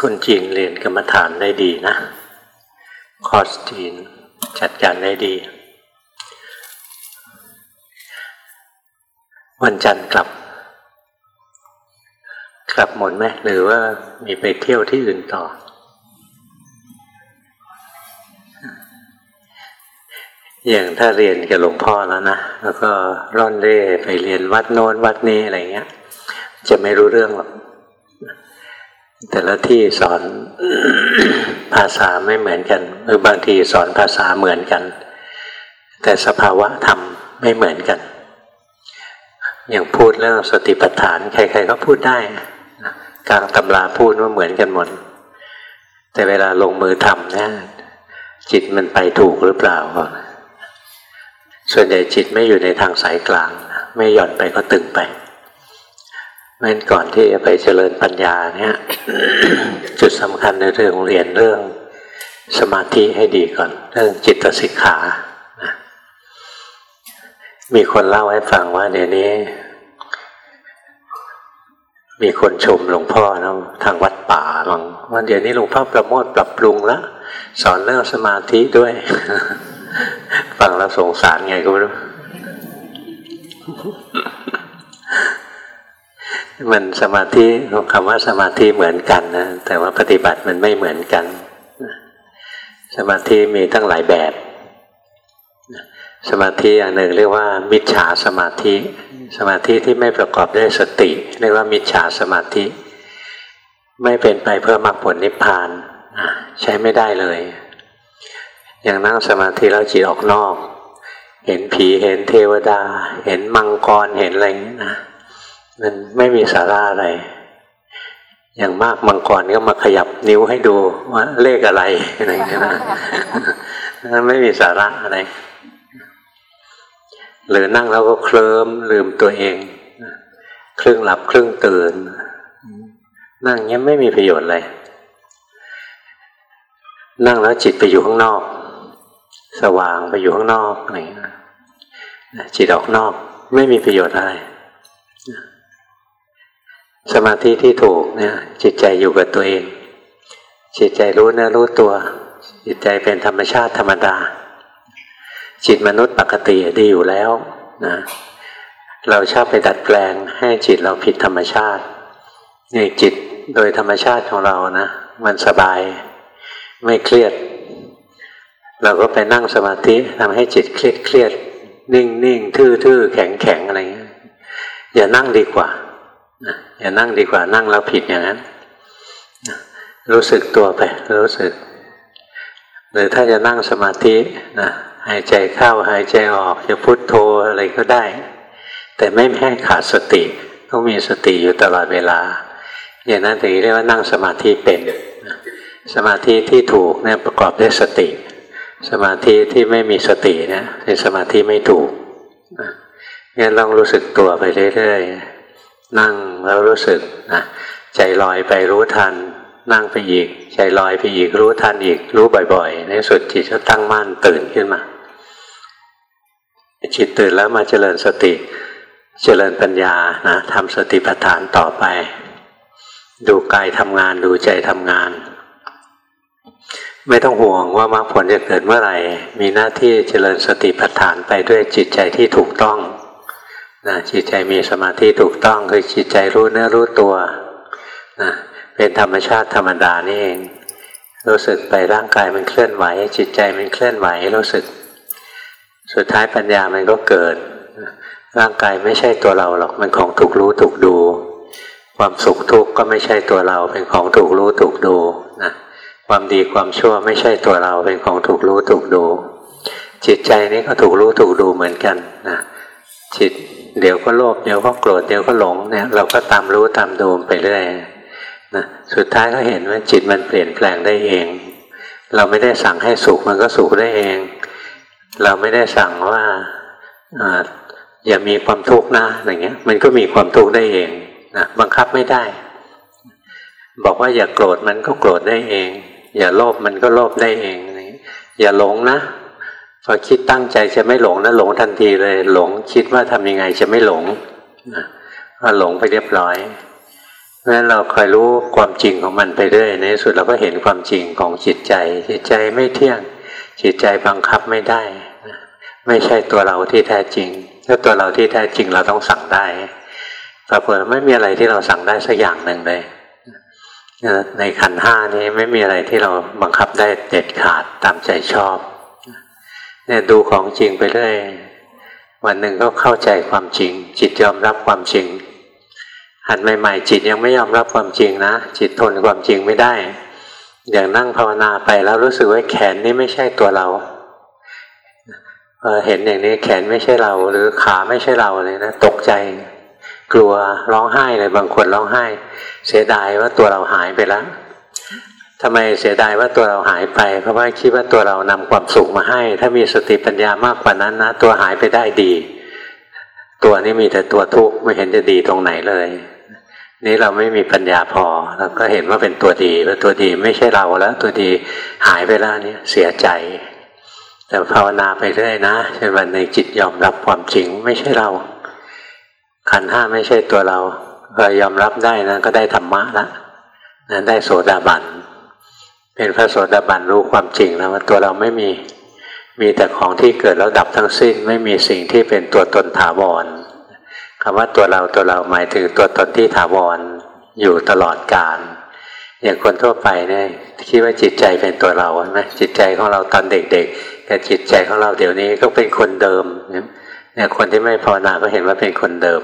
คนจีนเรียนกรรมฐานได้ดีนะ คอร์สจีนจัดการได้ดี วันจันทร์กลับ กลับหมดไหมหรือว่ามีไปเที่ยวที่อื่นต่อ อย่างถ้าเรียนกับหลวงพ่อแล้วนะ แล้วก็ร่อนเร่ไปเรียนวัดโน้นวัดนี้อะไรเงี้ย จะไม่รู้เรื่องหรอก แต่ละที่สอนภาษาไม่เหมือนกันหรือบางทีสอนภาษาเหมือนกัน แต่สภาวะธรรมไม่เหมือนกัน อย่างพูดเรื่องสติปัฏฐาน ใครๆก็พูดได้กลางตำราพูดว่าเหมือนกันหมด แต่เวลาลงมือทำเนี่ยจิตมันไปถูกหรือเปล่า ส่วนใหญ่จิตไม่อยู่ในทางสายกลาง ไม่หย่อนไปก็ตึงไป นั้นก่อนที่จะไปเจริญปัญญาเนี่ย จุดสำคัญในเรื่องเรียนเรื่องสมาธิให้ดีก่อน เรื่องจิตสิกขานะมีคนเล่าให้ฟังว่าเดี๋ยวนี้ มีคนชมหลวงพ่อนะทางวัดป่าหลังว่าเดี๋ยวนี้หลวงพ่อประโมทปรับปรุงแล้วสอนเรื่องสมาธิด้วย ฟังแล้วสงสารไงก็ไม่รู้ มันสมาธิคำว่าสมาธิเหมือนกันนะแต่ว่าปฏิบัติมันไม่เหมือนกัน สมาธิมีตั้งหลายแบบ สมาธิอย่างหนึ่งเรียกว่า มิจฉาสมาธิ สมาธิที่ไม่ประกอบด้วยสติ เรียกว่ามิจฉาสมาธิ ไม่เป็นไปเพื่อมรรคผลนิพพานใช้ไม่ได้เลย อย่างนั่งสมาธิแล้วจิตออกนอก เห็นผีเห็นเทวดา เห็นมังกรเห็นอะไรอย่างนี้นะ มันไม่มีสาระอะไร อย่างมากมังกรก็มาขยับนิ้วให้ดูว่าเลขอะไรอะไรอย่างเงี้ยนะมันไม่มีสาระอะไร หรือนั่งแล้วก็เคลิ้มลืมตัวเอง ครึ่งหลับครึ่งตื่น นั่งเงี้ยไม่มีประโยชน์เลยนั่งแล้วจิตไปอยู่ข้างนอก สว่างไปอยู่ข้างนอกอะไรเงี้ยจิตออกนอก ไม่มีประโยชน์อะไร สมาธิที่ถูกเนี่ย จิตใจอยู่กับตัวเอง จิตใจรู้เนื้อรู้ตัว จิตใจเป็นธรรมชาติธรรมดา จิตมนุษย์ปกติดีอยู่แล้วนะเราชอบไปดัดแปลงให้จิตเราผิดธรรมชาตินี่จิตโดยธรรมชาติของเรานะมันสบายไม่เครียด เราก็ไปนั่งสมาธิทำให้จิตเครียดเครียด นิ่งนิ่งทื่อทื่อแข็งแข็งอะไรเงี้ยอย่านั่งดีกว่า อย่านั่งดีกว่านั่งแล้วผิดอย่างนั้นรู้สึกตัวไป รู้สึก หรือถ้าจะนั่งสมาธินะหายใจเข้าหายใจออกจะพุทโธอะไรก็ได้ แต่ไม่ให้ขาดสติ ต้องมีสติอยู่ตลอดเวลา อย่างนั้นถึงเรียกว่านั่งสมาธิเป็น สมาธิที่ถูกเนี่ยประกอบด้วยสติ สมาธิที่ไม่มีสติเนี่ยเป็นสมาธิไม่ถูกงั้นลองรู้สึกตัวไปเรื่อยๆ นั่งแล้วรู้สึกนะใจลอยไปรู้ทัน นั่งไปอีก ใจลอยไปอีกรู้ทันอีก รู้บ่อยๆ ในสุดจิตจะตั้งมั่นตื่นขึ้นมา จิตตื่นแล้วมาเจริญสติ เจริญปัญญานะทำสติปัฏฐานต่อไป ดูกายทำงานดูใจทำงาน ไม่ต้องห่วงว่ามรรคผลจะเกิดเมื่อไหร่ มีหน้าที่เจริญสติปัฏฐานไปด้วยจิตใจที่ถูกต้อง นะจิตใจมีสมาธิถูกต้องคือจิตใจรู้เนื้อรู้ตัวนะเป็นธรรมชาติธรรมดานี่เอง รู้สึกไปร่างกายมันเคลื่อนไหว จิตใจมันเคลื่อนไหวรู้สึก สุดท้ายปัญญามันก็เกิด ร่างกายไม่ใช่ตัวเราหรอกมันของถูกรู้ถูกดู ความสุขทุกข์ก็ไม่ใช่ตัวเราเป็นของถูกรู้ถูกดูนะความดีความชั่วไม่ใช่ตัวเราเป็นของถูกรู้ถูกดู จิตใจนี้ก็ถูกรู้ถูกดูเหมือนกันนะ จิต เดี๋ยวก็โลภเดี๋ยวก็โกรธเดี๋ยวก็หลงเนี่ยเราก็ตามรู้ตามดูไปเรื่อยนะสุดท้ายก็เห็นว่าจิตมันเปลี่ยนแปลงได้เอง เราไม่ได้สั่งให้สุขมันก็สุขได้เอง เราไม่ได้สั่งว่าอย่ามีความทุกข์นะอย่างเงี้ย มันก็มีความทุกข์ได้เองนะบังคับไม่ได้ บอกว่าอย่าโกรธมันก็โกรธได้เอง อย่าโลภมันก็โลภได้เอง อย่าหลงนะ พอคิดตั้งใจจะไม่หลงนะหลงทันทีเลย หลงคิดว่าทำยังไงจะไม่หลงนะก็หลงไปเรียบร้อยราะฉะนั้นเราคอยรู้ความจริงของมันไปเรื่อยในที่สุดเราก็เห็นความจริงของจิตใจ จิตใจไม่เที่ยง จิตใจบังคับไม่ได้ ไม่ใช่ตัวเราที่แท้จริง ถ้าตัวเราที่แท้จริงเราต้องสั่งได้ปรากฏไม่มีอะไรที่เราสั่งได้สักอย่างหนึ่งเลยในขันห้านี้ไม่มีอะไรที่เราบังคับได้เด็ดขาดตามใจชอบ เนี่ยดูของจริงไปเรื่อยวันหนึ่งก็เข้าใจความจริง จิตยอมรับความจริงหัดใหม่ๆ จิตยังไม่ยอมรับความจริงนะ จิตทนความจริงไม่ได้ อย่างนั่งภาวนาไปแล้วรู้สึกว่าแขนนี่ไม่ใช่ตัวเราเห็นอย่างนี้แขนไม่ใช่เรา หรือขาไม่ใช่เราเลยนะตกใจ กลัวร้องไห้เลยบางคนร้องไห้ เสียดายว่าตัวเราหายไปแล้ว ทำไมเสียดายว่าตัวเราหายไป เพราะว่าคิดว่าตัวเรานำความสุขมาให้ ถ้ามีสติปัญญามากกว่านั้นนะ ตัวหายไปได้ดี ตัวนี้มีแต่ตัวทุกข์ไม่เห็นจะดีตรงไหนเลย นี้เราไม่มีปัญญาพอเราก็เห็นว่าเป็นตัวดีแล้วตัวดีไม่ใช่เราแล้ว ตัวดีหายไปแล้วนี่เสียใจ แต่ภาวนาไปเรื่อยนะจนวันในจิตยอมรับความจริงไม่ใช่เราขันห้าไม่ใช่ตัวเราพอยอมรับได้นะก็ได้ธรรมะละนั้นได้โสดาบัน เป็นพระโสดาบันรู้ความจริงแล้วว่าตัวเราไม่มีมีแต่ของที่เกิดแล้วดับทั้งสิ้น ไม่มีสิ่งที่เป็นตัวตนถาวรคำว่าตัวเราตัวเราหมายถึงตัวตนที่ถาวรอยู่ตลอดกาลอย่างคนทั่วไปเนี่ยคิดว่าจิตใจเป็นตัวเราใช่ไหมจิตใจของเราตอนเด็กๆกับจิตใจของเราเดี๋ยวนี้ก็เป็นคนเดิมเนี่ยคนที่ไม่ภาวนาก็เห็นว่าเป็นคนเดิม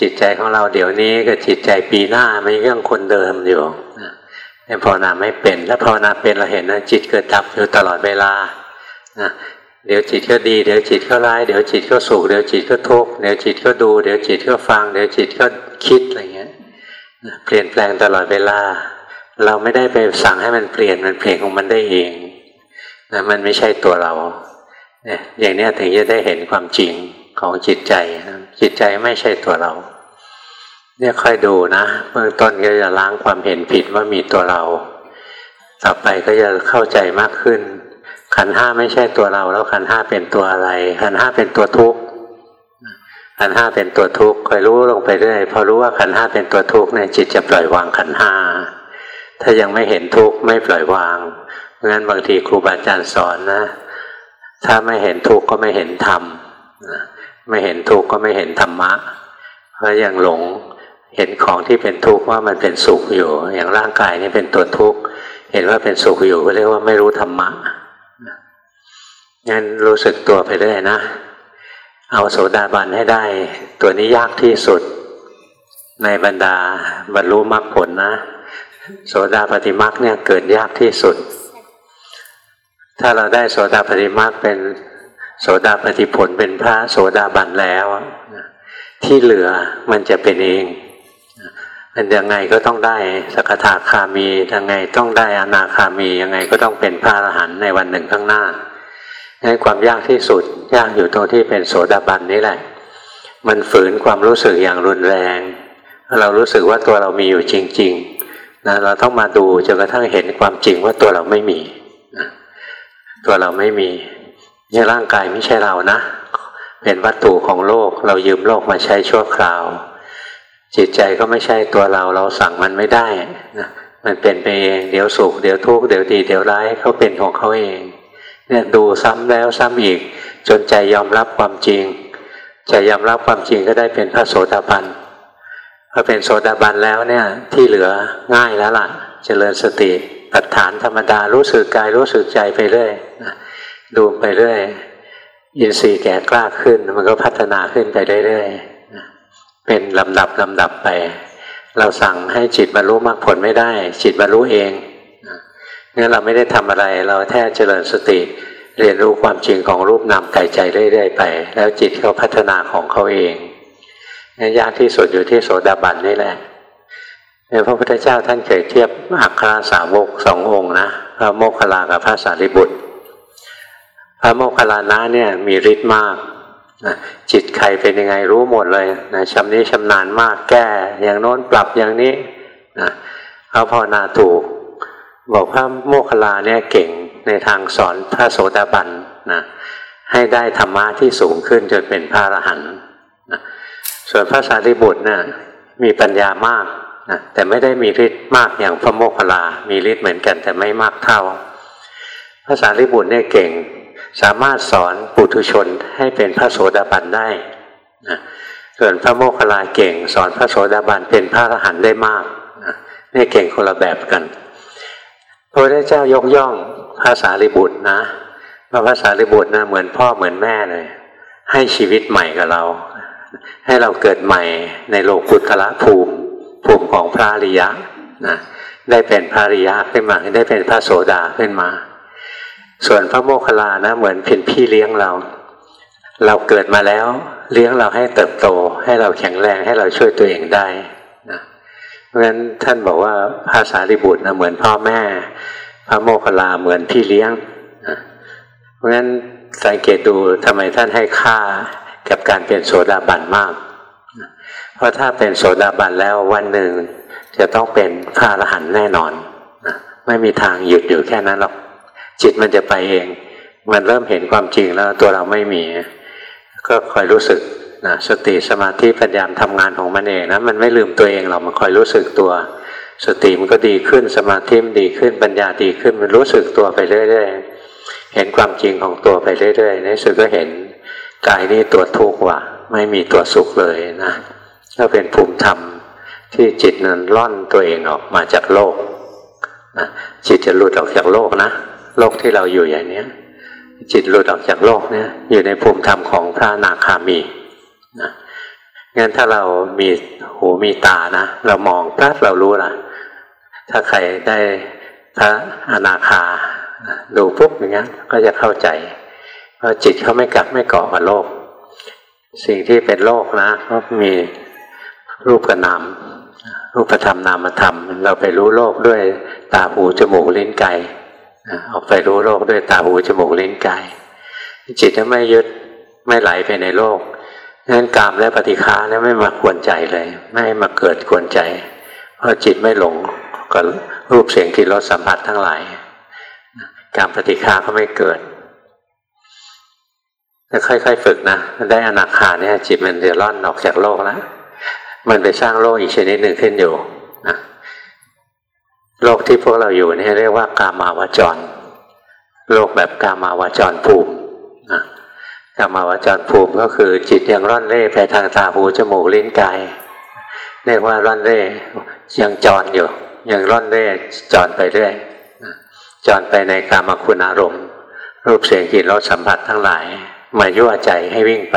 จิตใจของเราเดี๋ยวนี้กับจิตใจปีหน้ามันยังคนเดิมอยู่นี่ย ภาวนาไม่เป็นถ้าภาวนาเป็นเราเห็นนะจิตเกิดดับอยู่ตลอดเวลาเดี๋ยวจิตก็ดี เดี๋ยวจิตก็ร้าย เดี๋ยวจิตก็สุข เดี๋ยวจิตก็ทุกข์ เดี๋ยวจิตก็ดู เดี๋ยวจิตก็ฟัง เดี๋ยวจิตก็คิดอะไรเงี้ยเปลี่ยนแปลงตลอดเวลา เราไม่ได้ไปสั่งให้มันเปลี่ยน มันเปลี่ยนของมันได้เองนะมันไม่ใช่ตัวเราเนี่ยอย่างนี้ถึงจะได้เห็นความจริงของจิตใจ จิตใจไม่ใช่ตัวเรา เนี่ยค่อยดูนะเบื้องต้นก็จะล้างความเห็นผิดว่ามีตัวเรา ต่อไปก็จะเข้าใจมากขึ้น ขันห้าไม่ใช่ตัวเรา แล้วขันห้าเป็นตัวอะไร ขันห้าเป็นตัวทุกข์ขันห้าเป็นตัวทุกข์คอยรู้ลงไปเรื่อยพอรู้ว่าขันห้าเป็นตัวทุกข์เนี่ยจิตจะปล่อยวางขันห้าถ้ายังไม่เห็นทุกข์ไม่ปล่อยวางงั้นบางทีครูบาอาจารย์สอนนะ ถ้าไม่เห็นทุกข์ก็ไม่เห็นธรรมไม่เห็นทุกข์ก็ไม่เห็นธรรมะเพราะยังหลง เห็นของที่เป็นทุกข์ว่ามันเป็นสุขอยู่ อย่างร่างกายนี่เป็นตัวทุกข์เห็นว่าเป็นสุขอยู่ก็เรียกว่าไม่รู้ธรรมะงั้นรู้สึกตัวไปเรื่อยนะ เอาโสดาบันให้ได้ ตัวนี้ยากที่สุด ในบรรดาบรรลุมรรคผลนะ โสดาปฏิมรรคเนี่ยเกิดยากที่สุด ถ้าเราได้โสดาปฏิมรรคเป็นโสดาปฏิผลเป็นพระโสดาบันแล้วที่เหลือมันจะเป็นเอง ยังไงก็ต้องได้สกทาคามียังไงต้องได้อนาคามียังไงก็ต้องเป็นพระอรหันต์ในวันหนึ่งข้างหน้าให้ความยากที่สุดยากอยู่ตรงที่เป็นโสดาบันนี่แหละ มันฝืนความรู้สึกอย่างรุนแรง เรารู้สึกว่าตัวเรามีอยู่จริงๆนะเราต้องมาดูจนกระทั่งเห็นความจริงว่าตัวเราไม่มีนะตัวเราไม่มีเนี่ร่างกายไม่ใช่เรานะ เป็นวัตถุของโลก เรายืมโลกมาใช้ชั่วคราว จิตใจก็ไม่ใช่ตัวเราเราสั่งมันไม่ได้นะมันเป็นไปเองเดี๋ยวสุขเดี๋ยวทุกข์เดี๋ยวดีเดี๋ยวร้ายเขาเป็นของเขาเอง เนี่ยดูซ้ำแล้วซ้ำอีก จนใจยอมรับความจริงใจยอมรับความจริงก็ได้เป็นพระโสดาบันพอเป็นโสดาบันแล้วเนี่ยที่เหลือง่ายแล้วล่ะ เจริญสติปัฏฐานธรรมดารู้สึกกายรู้สึกใจไปเรื่อยดูไปเรื่อยอินทรีย์แก่กล้าขึ้น มันก็พัฒนาขึ้นไปเรื่อยๆ เป็นลำดับลำดับไป เราสั่งให้จิตบรรลุมรรคผลไม่ได้ จิตบรรลุเองงั้นเราไม่ได้ทำอะไรเราแค่เจริญสติ เรียนรู้ความจริงของรูปนามกายใจเรื่อยๆไป แล้วจิตเขาพัฒนาของเขาเองนี่ยากที่สุดอยู่ที่โสดาบันนี่แหละเนี่ยพระพุทธเจ้าท่านเคยเทียบอัครสาวกสององค์นะพระโมคคัลลากับพระสารีบุตร พระโมคคัลลานะเนี่ยมีฤทธิ์มาก นะจิตใครเป็นยังไงรู้หมดเลยนะชำนี้ชำนาญมากแก้ อย่างโน้นปรับอย่างนี้นะเขาภาวนาถูก บอกพระโมคคัลลาเนี่ยเก่งในทางสอนพระโสดาบันนะให้ได้ธรรมะที่สูงขึ้นจนเป็นพระอรหันต์นะส่วนพระสารีบุตรเนี่ยมีปัญญามากนะแต่ไม่ได้มีฤทธิ์มากอย่างพระโมคคัลลา มีฤทธิ์เหมือนกันแต่ไม่มากเท่าภาษาลิบุตรเนี่ยเก่ง สามารถสอนปุถุชนให้เป็นพระโสดาบันได้นะส่วนพระโมคคัลลาเก่ง สอนพระโสดาบันเป็นพระอรหันต์ได้มากนะนี่เก่งคนละแบบกัน พระพุทธเจ้ายกย่องภาษาลิบุตรนะว่าภาษาลิบุตรนะเหมือนพ่อเหมือนแม่เลย ให้ชีวิตใหม่กับเรา ให้เราเกิดใหม่ในโลกุตละภูมิ ภูมิของพระอริยะนะได้เป็นพระอริยะขึ้นมาได้เป็นพระโสดาขึ้นมา ส่วนพระโมคคัลลานะ เหมือนเป็นพี่เลี้ยงเรา เราเกิดมาแล้ว เลี้ยงเราให้เติบโต ให้เราแข็งแรงให้เราช่วยตัวเองได้นะเพราะฉะนั้นท่านบอกว่าภาษาลิบุตรนะเหมือนพ่อแม่ พระโมคคัลลาเหมือนพี่เลี้ยงนะเพราะฉะนั้นสังเกตดูทำไมท่านให้ค่ากับการเป็นโสดาบันมาก เพราะถ้าเป็นโสดาบันแล้ววันหนึ่งจะต้องเป็นพระอรหันต์แน่นอนนะไม่มีทางหยุดอยู่แค่นั้นหรอก จิตมันจะไปเอง มันเริ่มเห็นความจริงแล้วตัวเราไม่มี ก็คอยรู้สึกนะสติสมาธิปัญญามทำงานของมันเองนะมันไม่ลืมตัวเองหรอกมันคอยรู้สึกตัว สติมันก็ดีขึ้นสมาธิมันดีขึ้นปัญญาดีขึ้นมันรู้สึกตัวไปเรื่อยๆเห็นความจริงของตัวไปเรื่อยๆในสุดก็เห็นกายนี่ตัวทุกข์ว่ะ ไม่มีตัวสุขเลยนะก็เป็นภูมิธรรมที่จิตนั้นล่อนตัวเองออกมาจากโลกนะจิตจะหลุดออกจากโลกนะ โลกที่เราอยู่อย่างนี้จิตหลุดออกจากโลกเนี่ยอยู่ในภูมิธรรมของพระนาคามีนะงั้นถ้าเรามีหูมีตานะ เรามองปั๊บเรารู้ละถ้าใครได้พระอนาคาดูปุ๊บอย่างนี้ก็จะเข้าใจเพราะจิตเขาไม่กัดไม่เกาะกับโลก สิ่งที่เป็นโลกนะก็มีรูปกับนามรูปธรรมนามธรรม เราไปรู้โลกด้วยตาหูจมูกลิ้นกาย ออกไปรู้โลกด้วยตาหูจมูกลิ้นกาย จิตไม่ยึดไม่ไหลไปในโลกงั้นกามและปฏิฆาเนี่ยไม่มาควรใจเลย ไม่มาเกิดควรใจ เพราะจิตไม่หลงกับรูปเสียงกลิ่นรสสัมผัสทั้งหลายการปฏิฆาก็ไม่เกิดแล้วค่อยๆฝึกนะได้อนาคาเนี่ยจิตมันจะล่อนออกจากโลกแล้วมันไปสร้างโลกอีกชนิดหนึ่งขึ้นอยู่นะ โลกที่พวกเราอยู่นี่เรียกว่ากามาวจร โลกแบบกามาวจรภูมินะกามาวจรภูมิก็คือจิตยังร่อนเร่ไปทางตาหูจมูกลิ้นกายเรียกว่าร่อนเร่ยังจรอยู่ ยังร่อนเร่จรไปเรื่อยจรไปในกามคุณอารมณ์ รูปเสียงกลิ่นรสสัมผัสทั้งหลาย มายั่วใจให้วิ่งไป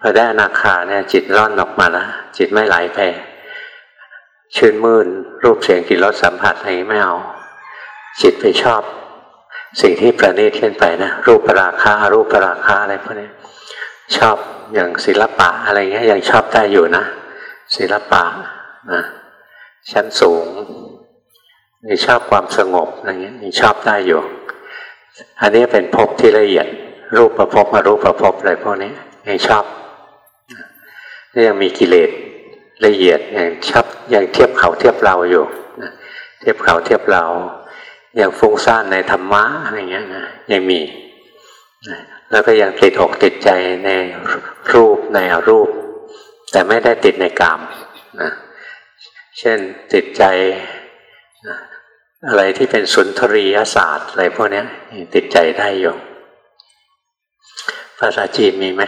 พอได้อนาคาเนี่ยจิตร่อนออกมาแล้วจิตไม่ไหลไป ชื่นมื่นรูปเสียงกลิ่นรสสัมผัสอะไรไม่เอา จิตไปชอบ สิ่งที่ประณีตขึ้นไปนะรูปราคารูปราคาอะไรพวกนี้ชอบอย่างศิลปะอะไรเงี้ยยังชอบได้อยู่นะ ศิลปะนะชั้นสูงนี่ชอบความสงบอะไรเงี้ยยังชอบได้อยู่ อันนี้เป็นภพที่ละเอียด รูปประภพมารูปประภพอะไรพวกนี้ยังชอบยังมีกิเลส ละเอียดอย่างชับยังเทียบเขาเทียบเราอยู่เทียบเขาเทียบเรา อยังฟุ้งซ่านในธรรมะอะไรเงี้ยนะยังมีแล้วก็ยังติดอกติดใจในรูปในอรูป แต่ไม่ได้ติดในกามนะเช่นติดใจอะไรที่เป็นสุนทรียศาสตร์อะไรพวกนี้ติดใจได้อยู่ภาษาจีนมีไหม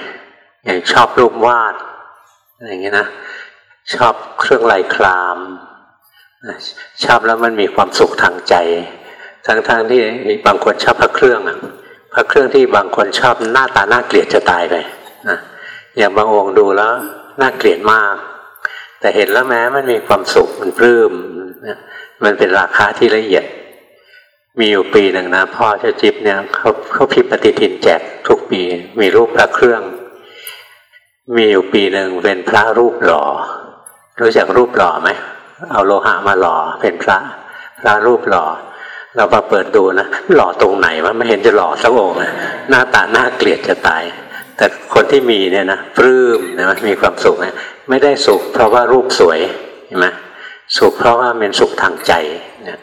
อย่างชอบรูปวาดอย่างนี้ยนะ ชอบเครื่องลายคลามชอบแล้วมันมีความสุขทางใจ ทั้งๆทที่มีบางคนชอบพระเครื่องอะพระเครื่องที่บางคนชอบหน้าตาน่าเกลียดจะตายไปนะอย่างบางองค์ดูแล้วน่าเกลียดมาก แต่เห็นแล้วแม้มันมีความสุขมันปลื้มมันเป็นราคาที่ละเอียด มีอยู่ปีหนึ่งนะพ่อเจ้าจิ๊บเนี่ยเขาเขาพิมพ์ปฏิทินแจกทุกปีมีรูปพระเครื่อง มีอยู่ปีหนึ่งเป็นพระรูปหล่อ รู้จักรูปหล่อไหมเอาโลหะมาหล่อเป็นพระ พระรูปหล่อ เรามาเปิดดูนะหล่อตรงไหนวะไม่เห็นจะหล่อสักองค์หน้าตาหน้าเกลียดจะตาย แต่คนที่มีเนี่ยนะปลื้มนะมีความสุขนะไม่ได้สุข เพราะว่ารูปสวยเห็นไหมสุขเพราะว่าเป็นสุขทางใจเนี่ย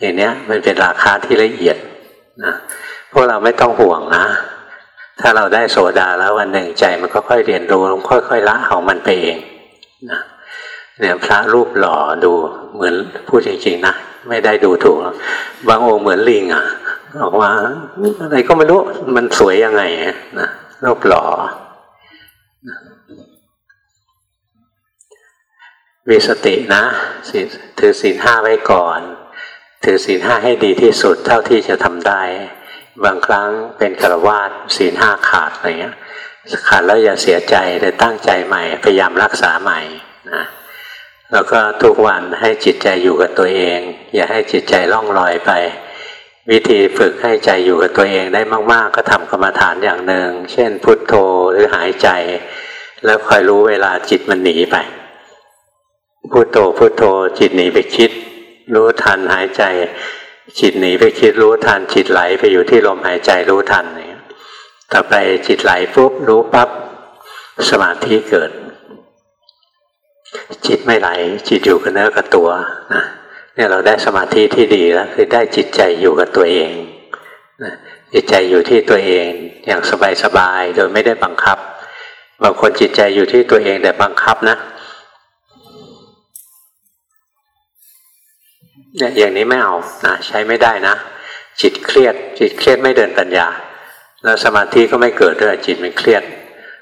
อย่างเนี้ยมันเป็นราคาที่ละเอียดนะพวกเราไม่ต้องห่วงนะ ถ้าเราได้โสดาแล้ววันหนึ่งใจมันก็ค่อยเรียนรู้ค่อยๆละของมันไปเองนะ เนี่ยพระรูปหล่อดูเหมือนพูดจริงๆนะไม่ได้ดูถูก บางองค์เหมือนลิงอะบอกว่าอะไรก็ไม่รู้มันสวยยังไงนะรูปหล่อมีสตินะถือศีลห้าไว้ก่อน ถือศีลห้าให้ดีที่สุดเท่าที่จะทำได้ บางครั้งเป็นกระวาดศีลห้าขาดอะไรเงี้ยขาดแล้วอย่าเสียใจแต่ตั้งใจใหม่ พยายามรักษาใหม่นะ แล้วก็ทุกวันให้จิตใจอยู่กับตัวเอง อย่าให้จิตใจล่องลอยไป วิธีฝึกให้ใจอยู่กับตัวเองได้มาก ๆ ก็ทำกรรมฐานอย่างหนึ่ง เช่น พุทโธหรือหายใจ แล้วคอยรู้เวลาจิตมันหนีไป พุทโธพุทโธจิตหนีไปคิด รู้ทันหายใจ จิตหนีไปคิดรู้ทันจิตไหลไปอยู่ที่ลมหายใจรู้ทันต่อไปจิตไหลปุ๊บรู้ปั๊บสมาธิเกิด จิตไม่ไหล จิตอยู่กับเนื้อกับตัวนะเนี่ยเราได้สมาธิที่ดีแล้วคือได้จิตใจอยู่กับตัวเองนะจิตใจอยู่ที่ตัวเองอย่างสบายๆโดยไม่ได้บังคับ บางคนจิตใจอยู่ที่ตัวเองแต่บังคับนะเนี่ยอย่างนี้ไม่เอานะใช้ไม่ได้นะ จิตเครียด จิตเครียดไม่เดินปัญญา แล้วสมาธิก็ไม่เกิดด้วยจิตมันเครียด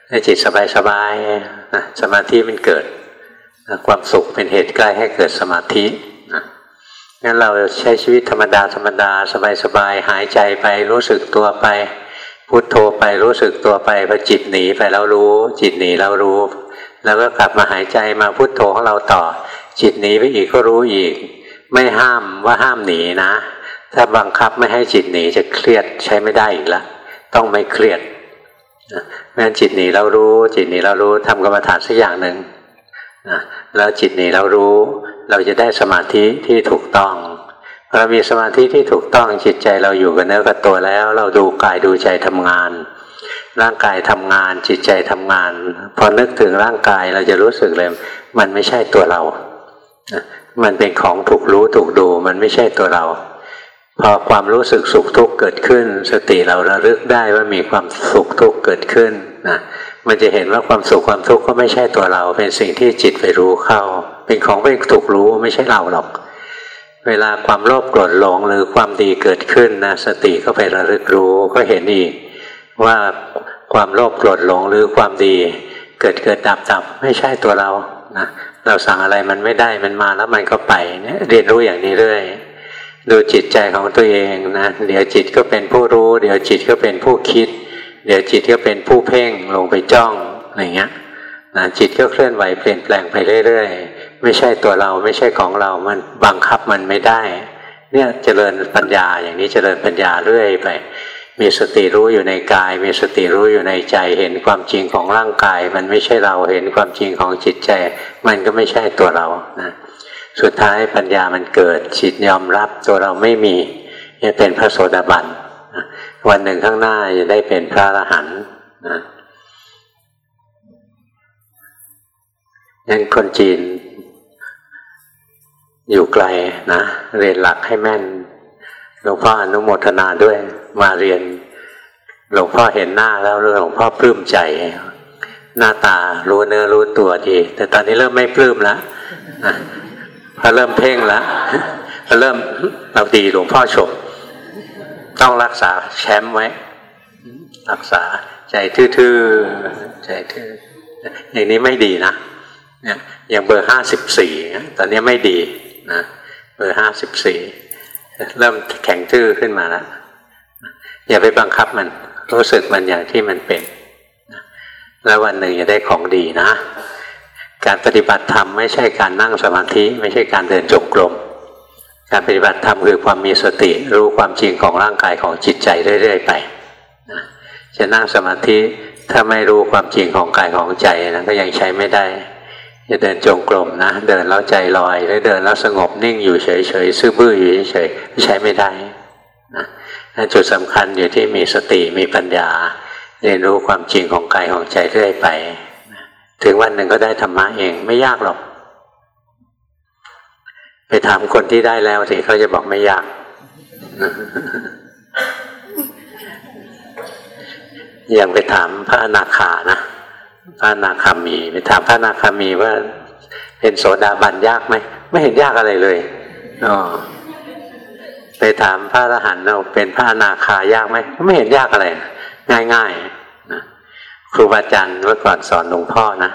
ให้จิตสบายๆนะสมาธิมันเกิด ความสุขเป็นเหตุใกล้ให้เกิดสมาธินะงั้นเราใช้ชีวิตธรรมดาธรรมดาสบายๆหายใจไปรู้สึกตัวไป พุโทโธไปรู้สึกตัวไปพอจิตหนีไปแล้วรู้ จิตหนีแล้วรู้ แล้วก็กลับมาหายใจมาพุโทโธของเราต่อ จิตหนีไปอีกก็รู้อีก ไม่ห้ามว่าห้ามหนีนะ ถ้าบังคับไม่ให้จิตหนีจะเครียดใช้ไม่ได้อีกแล้วต้องไม่เครียดงั้นจิตหนีเรารู้ จิตหนีเรารู้ทำกรรมฐานสักอย่างหนึ่ง นะแล้วจิตนีเรารู้ เราจะได้สมาธิที่ถูกต้องเรามีสมาธิที่ถูกต้องจิตใจเราอยู่กับเนื้อกับตัวแล้ว เราดูกายดูใจทำงาน ร่างกายทำงาน จิตใจทำงาน พอนึกถึงร่างกายเราจะรู้สึกเลย มันไม่ใช่ตัวเรามันเป็นของถูกรู้ถูกดู มันไม่ใช่ตัวเรา พอความรู้สึกสุขทุกข์เกิดขึ้น สติเราระลึกได้ว่ามีความสุขทุกข์เกิดขึ้นนะ มันจะเห็นว่าความสุขความทุกข์ก็ไม่ใช่ตัวเรา เป็นสิ่งที่จิตไปรู้เข้า เป็นของไม่ถูกรู้ไม่ใช่เราหรอก เวลาความโลภโกรธหลงหรือความดีเกิดขึ้นนะสติก็ไประลึกรู้ก็เห็นอีก ว่าความโลภโกรธหลงหรือความดี เกิดเกิดดับดับไม่ใช่ตัวเรานะเราสั่งอะไรมันไม่ได้มันมาแล้วมันก็ไปเนี่ยเรียนรู้อย่างนี้เรื่อยดูจิตใจของตัวเองนะเดี๋ยวจิตก็เป็นผู้รู้ เดี๋ยวจิตก็เป็นผู้คิด เดี๋ยวจิตก็เป็นผู้เพ่งลงไปจ้องอะไรเงี้ยนะจิตก็เคลื่อนไหวเปลี่ยนแปลงไปเรื่อยๆ ไม่ใช่ตัวเราไม่ใช่ของเรามันบังคับมันไม่ได้ เนี่ยเจริญปัญญาอย่างนี้เจริญปัญญาเรื่อยไป มีสติรู้อยู่ในกาย มีสติรู้อยู่ในใจเห็นความจริงของร่างกาย มันไม่ใช่เราเห็นความจริงของจิตใจ มันก็ไม่ใช่ตัวเรานะสุดท้ายปัญญามันเกิดจิตยอมรับตัวเราไม่มีจะเป็นพระโสดาบัน วันหนึ่งข้างหน้าจะได้เป็นพระอรหันต์นะงั้นคนจีน อยู่ไกลนะ เรียนหลักให้แม่นหลวงพ่ออนุโมทนาด้วยมาเรียนหลวงพ่อเห็นหน้าแล้วหลวงพ่อปลื้มใจ หน้าตารู้เนื้อรู้ตัวดี แต่ตอนนี้เริ่มไม่ปลื้มแล้วพอเริ่มเพ่งแล้วพอเริ่มเราดีหลวงพ่อชม ต้องรักษาแชมป์ไว้ รักษาใจทื่อๆใจทื่ออย่างนี้ไม่ดีนะเนี่ยอย่างเบอร์ห้าสิบสี่ตอนนี้ไม่ดีนะเบอร์ห้าสิบสี่เริ่มแข็งทื่อขึ้นมาแล้วอย่าไปบังคับมัน รู้สึกมันอย่างที่มันเป็น แล้ววันหนึ่งจะได้ของดีนะ การปฏิบัติธรรมไม่ใช่การนั่งสมาธิ ไม่ใช่การเดินจงกรม การปฏิบัติธรรมคือความมีสติรู้ความจริงของร่างกายของจิตใจเรื่อย ๆ ไปนะจะนั่งสมาธิถ้าไม่รู้ความจริงของกายของใจนะก็ยังใช้ไม่ได้ จะเดินจงกรมนะ เดินแล้วใจลอยหรือเดินแล้วสงบนิ่งอยู่เฉยๆซื่อบื้ออยู่เฉยๆใช้ไม่ได้นะจุดสำคัญอยู่ที่มีสติมีปัญญา เรียนรู้ความจริงของกายของใจเรื่อยไป ถึงวันหนึ่งก็ได้ธรรมะเองไม่ยากหรอก ไปถามคนที่ได้แล้วสิเขาจะบอกไม่ยาก อย่างไปถามพระอนาคานะพระอนาคามี ไปถามพระอนาคามีว่า เป็นโสดาบันยากไหมไม่เห็นยากอะไรเลยอ๋อไปถามพระอรหันต์เราเป็นพระอนาคายากไหมไม่เห็นยากอะไร ง่ายๆนะครูบาอาจารย์เมื่อก่อนสอนหลวงพ่อนะ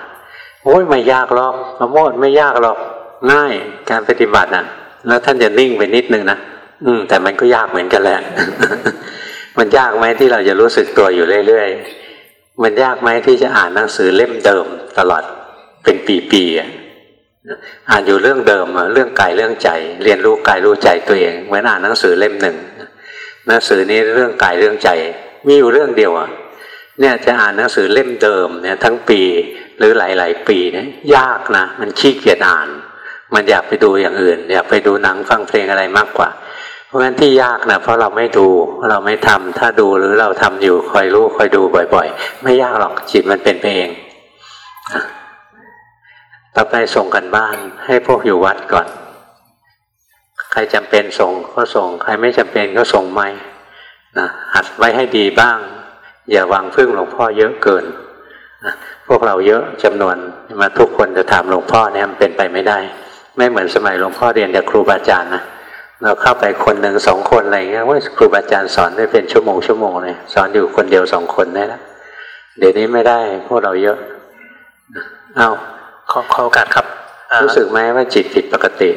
โอ้ยไม่ยากหรอกพระโมดไม่ยากหรอก ง่ายการปฏิบัติอะ แล้วท่านจะนิ่งไปนิดนึงนะอืม แต่มันก็ยากเหมือนกันแหละ มันยากไหมที่เราจะรู้สึกตัวอยู่เรื่อยๆมันยากไหมที่จะอ่านหนังสือเล่มเดิมตลอดเป็นปีๆอะอ่านอยู่เรื่องเดิมเรื่องกายเรื่องใจ เรียนรู้กายรู้ใจตัวเองเหมือนอ่านหนังสือเล่มหนึ่งหนังสือนี้เรื่องกายเรื่องใจ มีอยู่เรื่องเดียวอะเนี่ยจะอ่านหนังสือเล่มเดิมเนี่ยทั้งปีหรือหลาย ๆ ปีเนี่ยยากนะมันขี้เกียจอ่าน มันอยากไปดูอย่างอื่น อยากไปดูหนังฟังเพลงอะไรมากกว่า เพราะฉะนั้นที่ยากนะเพราะเราไม่ดูเราไม่ทำถ้าดูหรือเราทำอยู่คอยรู้คอยดูบ่อย ๆ ไม่ยากหรอกจิตมันเป็นไปเองต่อไปส่งกันบ้าน ให้พวกอยู่วัดก่อน ใครจำเป็นส่งก็ส่ง ใครไม่จำเป็นก็ส่งไม่นะหัดไว้ให้ดีบ้าง อย่าวางพึ่งหลวงพ่อเยอะเกินนะพวกเราเยอะจำนวนมาทุกคนจะถามหลวงพ่อเนี่ยมันเป็นไปไม่ได้ ไม่เหมือนสมัยหลวงพ่อเรียนจากครูบาอาจารย์นะเราเข้าไปคนหนึ่งสองคนอะไรเงี้ยว่าครูบาอาจารย์สอนได้เป็นชั่วโมงชั่วโมงเลยสอนอยู่คนเดียวสองคนได้แล้วเดี๋ยวนี้ไม่ได้พวกเราเยอะเอาขอขอโอกาสครับ รู้สึกไหมว่าจิตผิดปกติ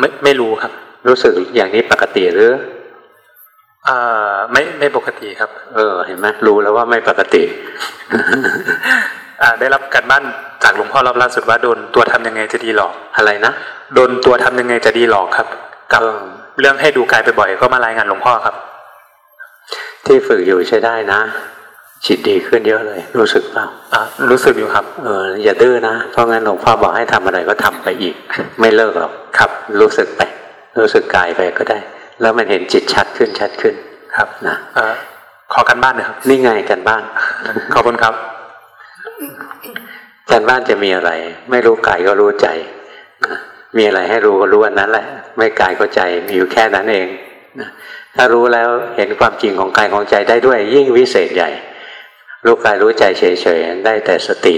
ไม่ไม่รู้ครับ รู้สึกอย่างนี้ปกติหรืออ่าไม่ไม่ปกติครับ เออ เห็นไหมรู้แล้วว่าไม่ปกติอ่า ได้รับการบ้านจากหลวงพ่อรอบล่าสุดว่าโดนตัวทำยังไงจะดีหลอกอะไรนะโดนตัวทำยังไงจะดีหลอกครับกับเรื่องให้ดูกายไปบ่อยก็มารายงานหลวงพ่อครับ ที่ฝึกอยู่ใช้ได้นะจิตดีขึ้นเยอะเลย รู้สึกเปล่าอะรู้สึกอยู่ครับเอออย่าดื้อนะเพราะงั้นหลวงพ่อบอกให้ทำอะไรก็ทำไปอีก ไม่เลิกหรอกครับ รู้สึกไป รู้สึกกายไปก็ได้ แล้วมันเห็นจิตชัดขึ้นชัดขึ้นครับนะขอกันบ้านหน่อยครับนี่ไงกันบ้านขอบคุณครับ กันบ้านจะมีอะไร ไม่รู้กายก็รู้ใจ มีอะไรให้รู้ก็รู้อันนั้นแหละ ไม่กายก็ใจมีอยู่แค่นั้นเองถ้ารู้แล้วเห็นความจริงของกายของใจได้ด้วยยิ่งวิเศษใหญ่ รู้กายรู้ใจเฉยๆได้แต่สติ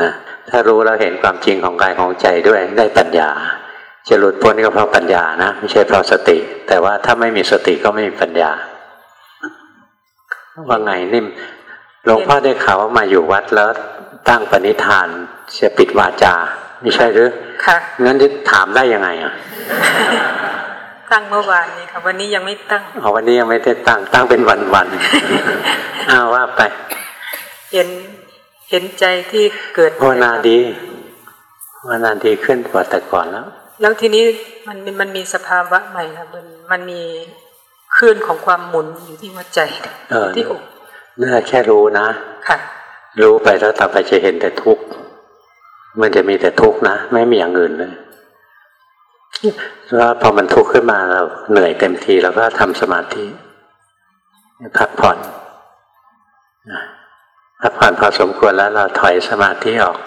นะถ้ารู้แล้วเห็นความจริงของกายของใจด้วยได้ปัญญา จะหลุดพ้นก็เพราะปัญญานะไม่ใช่เพราะสติ แต่ว่าถ้าไม่มีสติก็ไม่มีปัญญาว่าไงนิ่ม หลวงพ่อได้ข่าวว่ามาอยู่วัดแล้วตั้งปณิธานจะปิดวาจา ไม่ใช่หรือค่ะงั้นจะถามได้ยังไงอะตั้งเมื่อวานนี้ค่ะวันนี้ยังไม่ตั้งอ๋อวันนี้ยังไม่ได้ตั้งตั้งเป็นวันวันอ้าวว่าไป เห็นเห็นใจที่เกิดภาวนาดีภาวนาดีขึ้นกว่าแต่ก่อนแล้ว แล้วทีนี้มันมันมีสภาวะใหม่ค่ะมันมันมีคลื่นของความหมุนอยู่ที่หัวใจที่อก นี่แค่รู้นะค่ะรู้ไปแล้วต่อไปจะเห็นแต่ทุกข์มันจะมีแต่ทุกข์นะ ไม่มีอย่างอื่นเลยว่าพอมันทุกข์ขึ้นมาเราเหนื่อยเต็มทีเราก็ทำสมาธิพักผ่อนพักผ่อนพอสมควรแล้วเราถอยสมาธิออก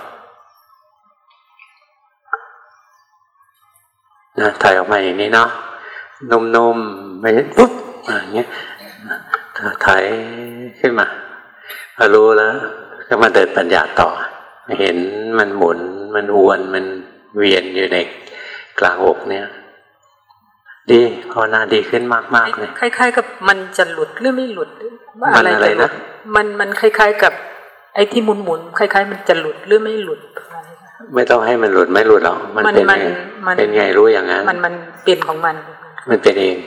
นะถอยออกมาอย่างนี้เนาะนุ่มๆไม่ปุ๊บอย่างเงี้ย ถอยขึ้นมาพอรู้แล้ว ก็มาเดินปัญญาต่อ เห็นมันหมุน มันวนมันเวียนอยู่ในกลางอกเนี่ย ดีภาวนาดีขึ้นมากๆเลยคล้าย ๆ กับมันจะหลุดหรือไม่หลุดมันอะไรนะมันมันคล้าย ๆ กับ ไอ้ที่หมุนหมุนคล้าย ๆ มันจะหลุดหรือไม่หลุดไม่ต้องให้มันหลุดไม่หลุดหรอกมันเป็นไงเป็นไงรู้อย่างนั้นมันมันเป็นของมัน มันเป็นเอง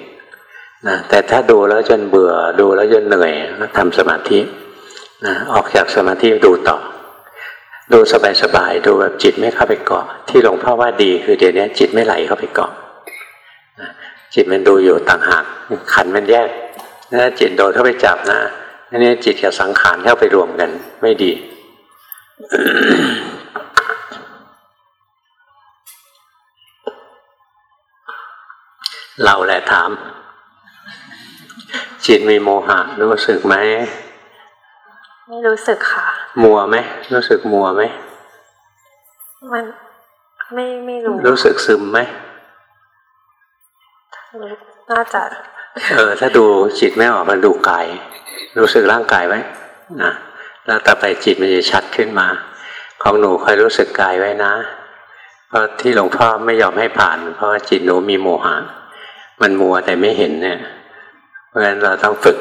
นะแต่ถ้าดูแล้วจนเบื่อดูแล้วจนเหนื่อยก็ทำสมาธินะออกจากสมาธิดูต่อ ดูสบายๆดูแบบจิตไม่เข้าไปเกาะ ที่หลวงพ่อว่าดีคือเดี๋ยวนี้จิตไม่ไหลเข้าไปเกาะจิตมันดูอยู่ต่างหากขันมันแยกถ้าจิตโดนเข้าไปจับนะอันนี้จิตกับสังขารเข้าไปรวมกัน ไม่ดีเราแหละถาม จิตมีโมหะรู้สึกไหมไม่รู้สึกค่ะ มัวไหมรู้สึกมัวไหมมันไม่ไม่รู้ รู้สึกซึมไหมน่าจะเออถ้าดูจิตไม่ออกมันดูกายรู้สึกร่างกายไว้นะแล้วต่อไปจิตมันจะชัดขึ้นมา ของหนูคอยรู้สึกกายไว้นะราะที่หลวงพ่อไม่ยอมให้ผ่าน เพราะว่าจิตหนูมีโมหะ มันมัวแต่ไม่เห็นเนี่ยเพ ราะฉะนั้นเราต้องฝึก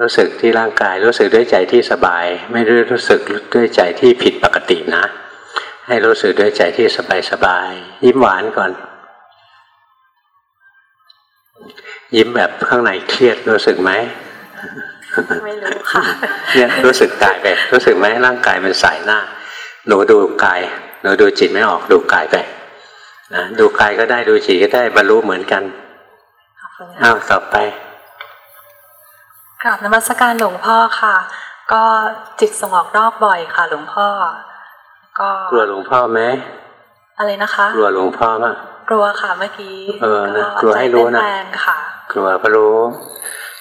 รู้สึกที่ร่างกายรู้สึกด้วยใจที่สบาย ไม่ได้รู้สึกด้วยใจที่ผิดปกตินะ ให้รู้สึกด้วยใจที่สบายสบายยิ้มหวานก่อน ยิ้มแบบข้างในเครียดรู้สึกไหมไม่รู้ค่ะเนี่ยรู้สึกกายไปรู้สึกไหมร่างกายมันใสหน้าหนูดูกายหนูดูจิตไม่ออกดูกายไปนะดูกายก็ได้ดูจิตก็ได้บรรลุเหมือนกันอ้าวต่อไป กราบนมัสการหลวงพ่อค่ะ ก็จิตสงอกนอกบ่อยค่ะ หลวงพ่อ ก็กลัวหลวงพ่อไหมอะไรนะคะ กลัวหลวงพ่อมั้งกลัวค่ะเมื่อกี้เออนะกลัวให้รู้นะค่ะกลัวก็รู้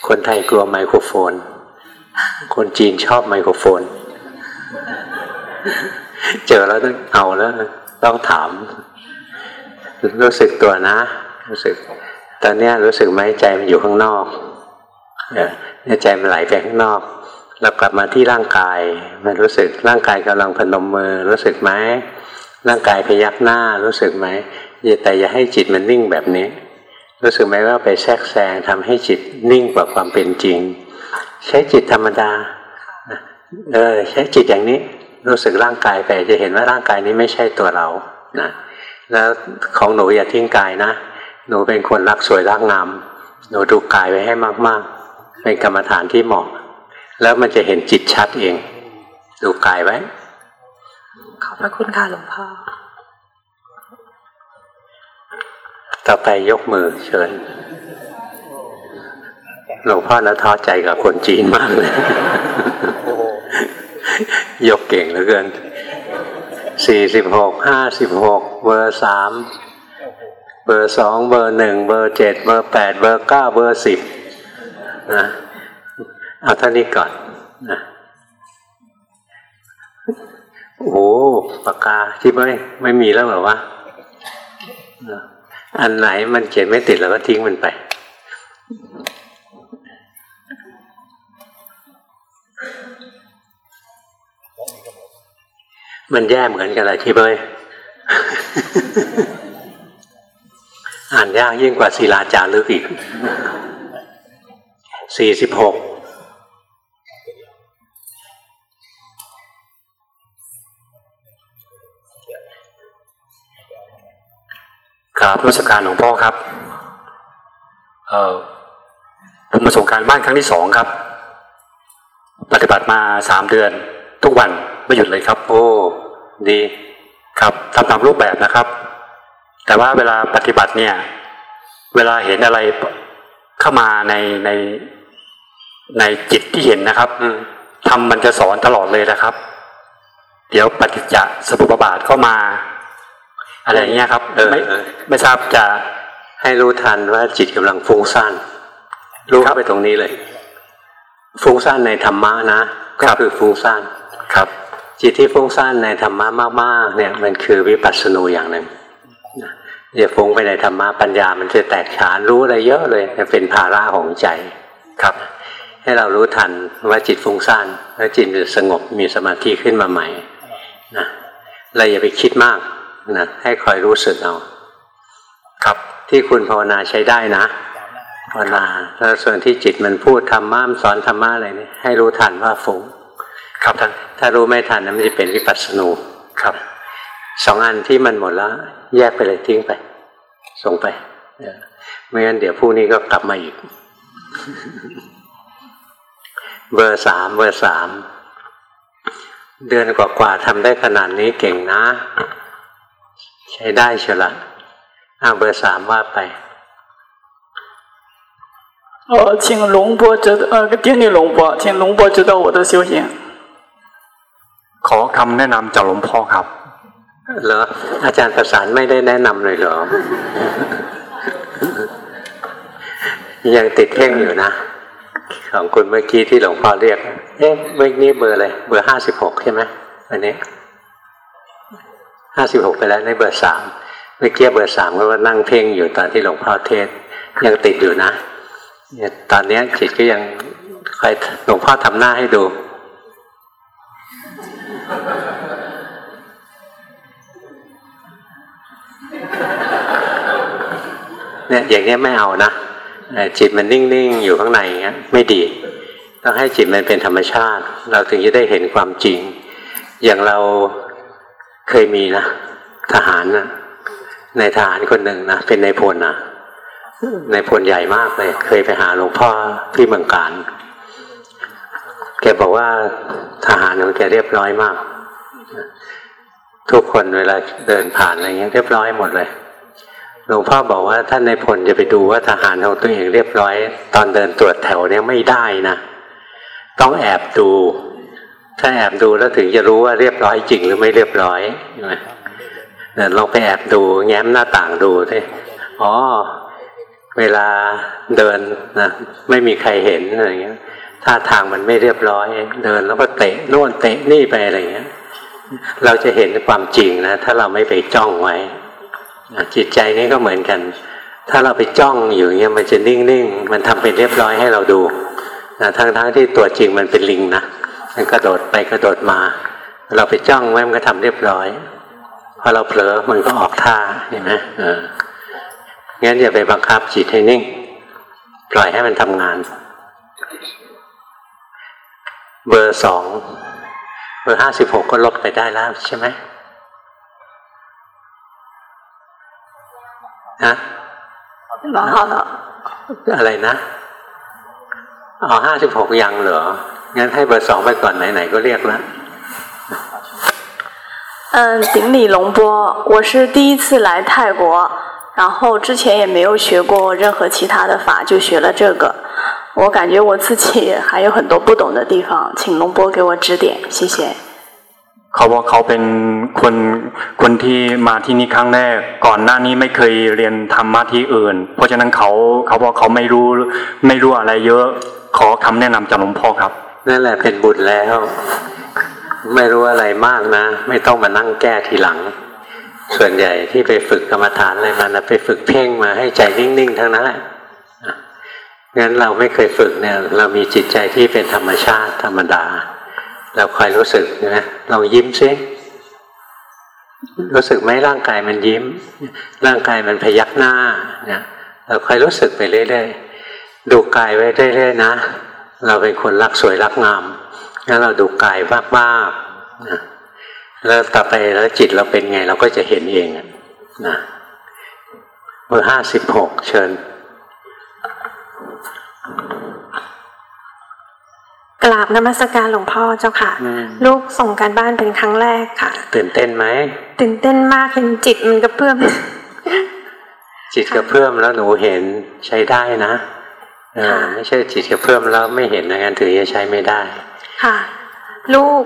คนไทยกลัวไมโครโฟน คนจีนชอบไมโครโฟน เจอแล้วต้องเอาแล้ว ต้องถาม รู้สึกตัวนะ รู้สึก ตอนนี้รู้สึกไหมใจมันอยู่ข้างนอกเนี่ย ใจมันไหลไปข้างนอก เรากลับมาที่ร่างกายมันรู้สึกร่างกายกำลังพนมมือรู้สึกไหมร่างกายพยักหน้ารู้สึกไหมแต่อย่าให้จิตมันนิ่งแบบนี้ รู้สึกไหมว่าไปแทรกแซงทำให้จิตนิ่งกว่าความเป็นจริง ใช้จิตธรรมดาเออใช้จิตอย่างนี้รู้สึกร่างกายไปจะเห็นว่าร่างกายนี้ไม่ใช่ตัวเรานะแล้วของหนูอย่าทิ้งกายนะ หนูเป็นคนรักสวยรักงาม หนูดูกายไว้ให้มากๆ เป็นกรรมฐานที่เหมาะ แล้วมันจะเห็นจิตชัดเอง ดูกายไว้ ขอบพระคุณค่ะหลวงพ่อ ต่อไปยกมือเชิญ หลวงพ่อนะท้อใจกับคนจีนมากเลย ยกเก่งเหลือเกินสี่สิบหกห้าสิบหกเบอร์สามเบอร์สองเบอร์หนึ่งเบอร์เจ็ดเบอร์แปดเบอร์เก้าเบอร์สิบ นะเอาเท่านี้ก่อนนะโอ้ปากกาที่ไม่ไม่มีแล้วหรอวะอันไหนมันเขียนไม่ติดเราก็ทิ้งมันไป มันแย่เหมือนกันเลยที่เบยอ่านยากยิ่งกว่าศิลาจารึกอีก สี่สิบหกครับรัชการหลวงพ่อครับ เอ่อผมมาส่งการบ้านครั้งที่สองครับ ปฏิบัติมาสามเดือน ทุกวันไม่หยุดเลยครับ โอ้ดีครับทำตามรูปแบบนะครับ แต่ว่าเวลาปฏิบัติเนี่ย เวลาเห็นอะไรเข้ามาในใน ในจิตที่เห็นนะครับทำมันจะสอนตลอดเลยนะครับ เดี๋ยวปฏิจจสมุปบาทเข้ามา อะไรเงี้ยครับไม่ไม่ทราบจะให้รู้ทันว่าจิตกำลังฟุ้งซ่านรู้เข้าไปตรงนี้เลย ฟุ้งซ่านในธรรมะนะก็คือฟุ้งซ่านครับ จิตที่ฟุ้งซ่านในธรรมะมากๆ เนี่ยมันคือวิปัสสนูอย่างหนึ่งอย่าฟุ้งไปในธรรมะปัญญามันจะแตกฉานรู้อะไรเยอะเลยจะเป็นภาระของใจครับ ให้เรารู้ทันว่าจิตฟุ้งซ่านแล้วจิตจะสงบมีสมาธิขึ้นมาใหม่นะเราอย่าไปคิดมากนะให้คอยรู้สึกเอาครับที่คุณภาวนาใช้ได้นะภาวนาแล้วส่วนที่จิตมันพูดธรรมะสอนธรรมะอะไรนี่ให้รู้ทันว่าฟุ้งครับท่านถ้ารู้ไม่ทันนั้นมันจะเป็นวิปัสสนูครับสองอันที่มันหมดแล้วแยกไปเลยทิ้งไป ส่งไปไม่งั้นเดี๋ยวพรุ่งนี้ก็กลับมาอีก เบอร์สามเบอร์สามเดือนกว่าๆทำได้ขนาดนี้เก่งนะ ใช้ได้เชียวละอ่าเบอร์สามว่าไป哦，请龙波知呃，顶礼龙波，请龙波知道我的修行。ขอคำแนะนำจากหลวงพ่อครับ เหรออาจารย์ประสานไม่ได้แนะนำเลยเหรอ ยังติดเพ่งอยู่นะ ของคุณเมื่อกี้ที่หลวงพ่อเรียก เอ๊ะเมื่อกี้เบอร์อะไร เบอร์ห้าสิบหกใช่ไหมอันนี้ห้าสิบหกไปแล้วในเบอร์สามเมื่อกี้เบอร์สามก็ว่านั่งเพ่งอยู่ตอนที่หลวงพ่อเทศยังติดอยู่นะเนี่ยตอนนี้จิตก็ยังคอยหลวงพ่อทำหน้าให้ดู เนี่ยอย่างนี้ไม่เอานะ จิตมันนิ่งๆ อยู่ข้างในเงี้ยไม่ดี ต้องให้จิตมันเป็นธรรมชาติ เราถึงจะได้เห็นความจริง อย่างเราเคยมีนะทหารนะในทหารคนหนึ่งนะเป็นในพลนะในพลใหญ่มากเลย เคยไปหาหลวงพ่อที่เมืองการ แกบอกว่าทหารของแกเรียบร้อยมาก ทุกคนเวลาเดินผ่านอะไรเงี้ยเรียบร้อยหมดเลย ลวงพ่อบอกว่าท่านในพลจะไปดูว่าทหารของตัวเองเรียบร้อย ตอนเดินตรวจแถวเนี่ยไม่ได้นะ ต้องแอบดู ถ้าแอบดูแล้วถึงจะรู้ว่าเรียบร้อยจริงหรือไม่เรียบร้อยใช่ไหมลองไปแอบดูแง้มหน้าต่างดูดิอ๋อเวลาเดินนะไม่มีใครเห็นอะไรเงี้ยท่าทางมันไม่เรียบร้อย เดินแล้วก็เตะโน่นเตะนี่ไปอะไรเงี้ย เราจะเห็นความจริงนะ ถ้าเราไม่ไปจ้องไว้ จิตใจนี้ก็เหมือนกัน ถ้าเราไปจ้องอยู่เงี้ยมันจะนิ่งๆ มันทำเป็นเรียบร้อยให้เราดูนะทั้งๆที่ตัวจริงมันเป็นลิงนะมันกระโดดไปกระโดดมา เราไปจ้องไว้มันก็ทำเรียบร้อยพอเราเผลอมันก็ออกท่าเห็นไหมเอองั้นอย่าไปบังคับจิตให้นิ่ง ปล่อยให้มันทำงาน เบอร์สองเบอร์ห้าสิบหกก็ลบไปได้แล้วใช่ไหม ฮะอะไรนะอ๋อห้าสิบหกยังเหรอ งั้นให้เบอร์สองไปก่อนไหนๆก็เรียกแล้ว嗯，顶礼龙波，我是第一次来泰国，然后之前也没有学过任何其他的法，就学了这个。我感觉我自己还有很多不懂的地方，请龙波给我指点，谢谢。 เขาบอกเขาเป็นคนคนที่มาที่นี่ครั้งแรก ก่อนหน้านี้ไม่เคยเรียนธรรมะที่อื่น เพราะฉะนั้นเขาเขาบอกเขาไม่รู้ไม่รู้อะไรเยอะขอคำแนะนำจากหลวงพ่อครับนั่นแหละเป็นบุญแล้ว ไม่รู้อะไรมากนะ ไม่ต้องมานั่งแก้ทีหลัง ส่วนใหญ่ที่ไปฝึกกรรมฐานอะไรมานะไปฝึกเพ่งมาให้ใจนิ่งๆทั้งนั้นแหละงั้นเราไม่เคยฝึกเนี่ย เรามีจิตใจที่เป็นธรรมชาติธรรมดา เราคอยรู้สึกนะลองยิ้มซิรู้สึกไหมร่างกายมันยิ้ม ร่างกายมันพยักหน้าเนี่ยเราคอยรู้สึกไปเรื่อยๆดูกายไว้เรื่อยๆนะ เราเป็นคนรักสวยรักงามงั้นเราดูกายมากๆนะแล้วต่อไปแล้วจิตเราเป็นไง เราก็จะเห็นเองนะเบอร์ห้าสิบหกเชิญ กราบนมัสการหลวงพ่อเจ้าค่ะ ลูกส่งการบ้านเป็นครั้งแรกค่ะ ตื่นเต้นไหมตื่นเต้นมากเห็นจิตมันกระเพื่อมจิตกระเพื่อมแล้วหนูเห็นใช้ได้นะเออไม่ใช่จิตกระเพื่อมแล้วไม่เห็นงั้นถือจะใช้ไม่ได้ ค่ะ ลูก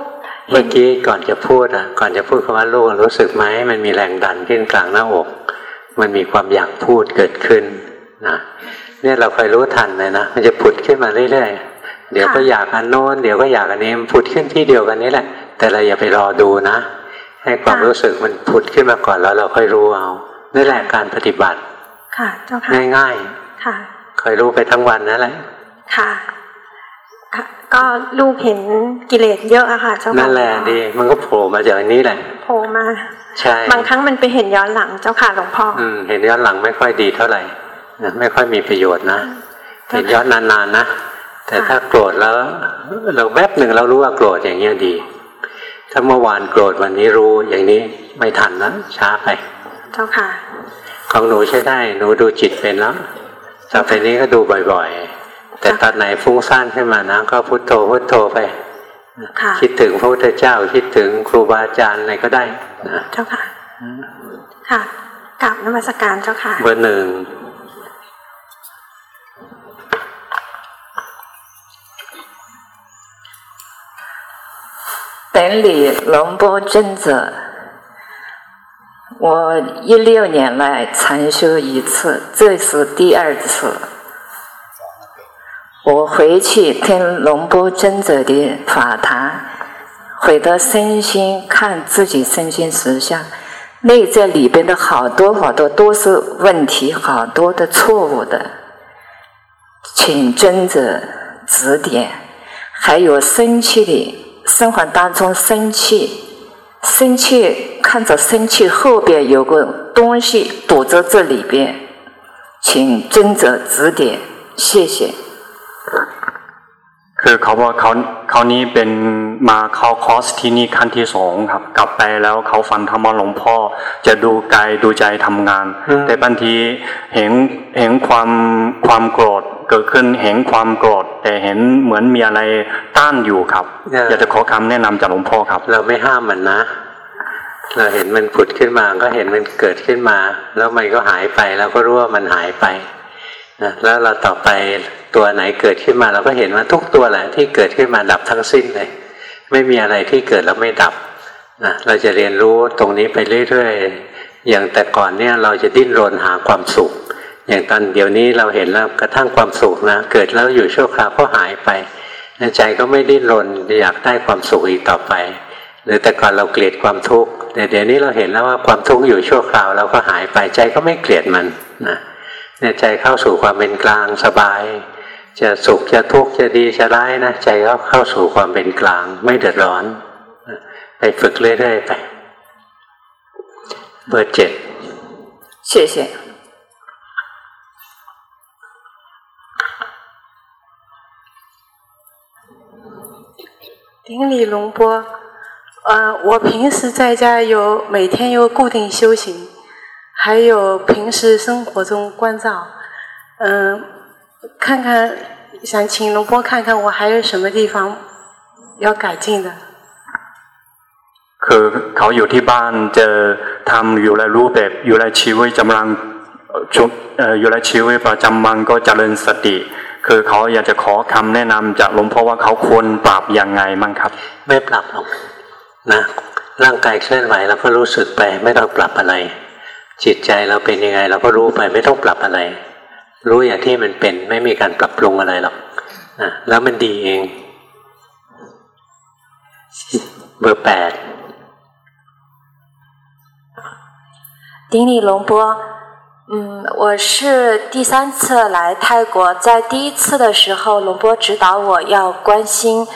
เมื่อกี้ก่อนจะพูดอะ ก่อนจะพูดคำว่าลูกรู้สึกไหมมันมีแรงดันขึ้นกลางหน้าอก มันมีความอยากพูดเกิดขึ้นนะเนี่ยเราคอยรู้ทันเลยนะมันจะผุดขึ้นมาเรื่อยๆ เดี๋ยวก็อยากอันโน้นเดี๋ยวก็อยากอันนี้มันผุดขึ้นที่เดียวกันนี้แหละ แต่เราอย่าไปรอดูนะ ให้ความรู้สึกมันผุดขึ้นมาก่อนแล้วเราค่อยรู้เอานี่แหละการปฏิบัติ ค่ะเจ้าค่ะง่ายๆค่ะคอยรู้ไปทั้งวันนั่นแหละค่ะก็ลูกเห็นกิเลสเยอะอะค่ะเจ้าค่ะนั่นแหละดีมันก็โผล่มาจากนี้แหละโผล่มาใช่บางครั้งมันไปเห็นย้อนหลังเจ้าค่ะหลวงพ่ออืมเห็นย้อนหลังไม่ค่อยดีเท่าไหร่ไม่ค่อยมีประโยชน์นะเห็นย้อนนานๆนะ แต่ถ้าโกรธแล้ว เราแวบหนึ่งเรารู้ว่าโกรธอย่างเงี้ยดี ถ้าเมื่อวานโกรธวันนี้รู้อย่างนี้ไม่ทันนะช้าไป เจ้าค่ะ ของหนูใช้ได้ หนูดูจิตเป็นแล้วจากไปนี้ก็ดูบ่อยๆ แต่ตอนไหนฟุ้งซ่านขึ้นมานะก็พุโทโธพุโทโธไปคิดถึงพระพุทธเจ้าคิดถึงครูบาอาจารย์อะไรก็ได้นะเจ้าค่ะ ค่ะกลับนมัสการเจ้าค่ะ เบอร์หนึ่ง 等礼龙波尊者，我一六年来禅修一次，这是第二次。我回去听龙波尊者的法谈，回到身心看自己身心实相，内在里边的好多好多都是问题，好多的错误的，请尊者指点。还有生气的。生活当中生气，生气看着生气后边有个东西堵在这里边， 请尊者指点，谢谢。คือเขาบอกเขาเขานี้เป็นมาเข้าคอร์สที่นี่ขั้นที่สองครับ กลับไปแล้วเขาฟันธรรมหลวงพ่อ จะดูกายดูใจทำงาน แต่บางทีเห็นเห็นความความโกรธ เกิดขึ้นเห็นความโกรธแต่เห็นเหมือนมีอะไรต้านอยู่ครับ อยากจะขอคำแนะนำจากหลวงพ่อครับ เราไม่ห้ามมันนะ เราเห็นมันผุดขึ้นมาก็เห็นมันเกิดขึ้นมา แล้วมันก็หายไปเราก็รู้ว่ามันหายไปนะแล้วเราต่อไปตัวไหนเกิดขึ้นมา เราก็เห็นว่าทุกตัวแหละที่เกิดขึ้นมาดับทั้งสิ้นเลย ไม่มีอะไรที่เกิดแล้วไม่ดับนะเราจะเรียนรู้ตรงนี้ไปเรื่อยๆอย่างแต่ก่อนเนี่ยเราจะดิ้นรนหาความสุข อย่างตอนเดี๋ยวนี้เราเห็นแล้วกระทั่งความสุขนะ เกิดแล้วอยู่ชั่วคราวก็หายไปใจก็ไม่ดิ้นรนอยากได้ความสุขอีกต่อไป หรือแต่ก่อนเราเกลียดความทุกข์แต่เดี๋ยวนี้เราเห็นแล้วว่าความทุกข์อยู่ชั่วคราวแล้วก็หายไปใจก็ไม่เกลียดมันนะเนี่ยใจเข้าสู่ความเป็นกลางสบาย จะสุขจะทุกข์จะดีจะร้ายนะใจก็เข้าสู่ความเป็นกลาง ไม่เดือดร้อน ไปฝึกเรื่อยๆไป เบอร์เจ็ด谢谢。顶礼龙波，呃，我平时在家有每天有固定修行，还有平时生活中关照，嗯，看看想请龙波看看我还有什么地方要改进的。คือเขาอยู่ที่บ้านจะทำอยู่ในรูปแบบอยู่ในชีวิตจำลังชุอยู่ในชีวิตประจำวันก็เจริญสติ คือเขาอยากจะขอคำแนะนำจากหลวงพ่อว่าเขาควรปรับยังไงมั่งครับ ไม่ปรับหรอกนะร่างกายเคลื่อนไหวเราก็รู้สึกไปไม่ต้องปรับอะไร จิตใจเราเป็นยังไงเราก็รู้ไปไม่ต้องปรับอะไร รู้อย่างที่มันเป็นไม่มีการปรับปรุงอะไรหรอกนะแล้วมันดีเอง เบอร์แปด顶礼龙波， 嗯，我是第三次来泰国，在第一次的时候，龙波指导我要关心，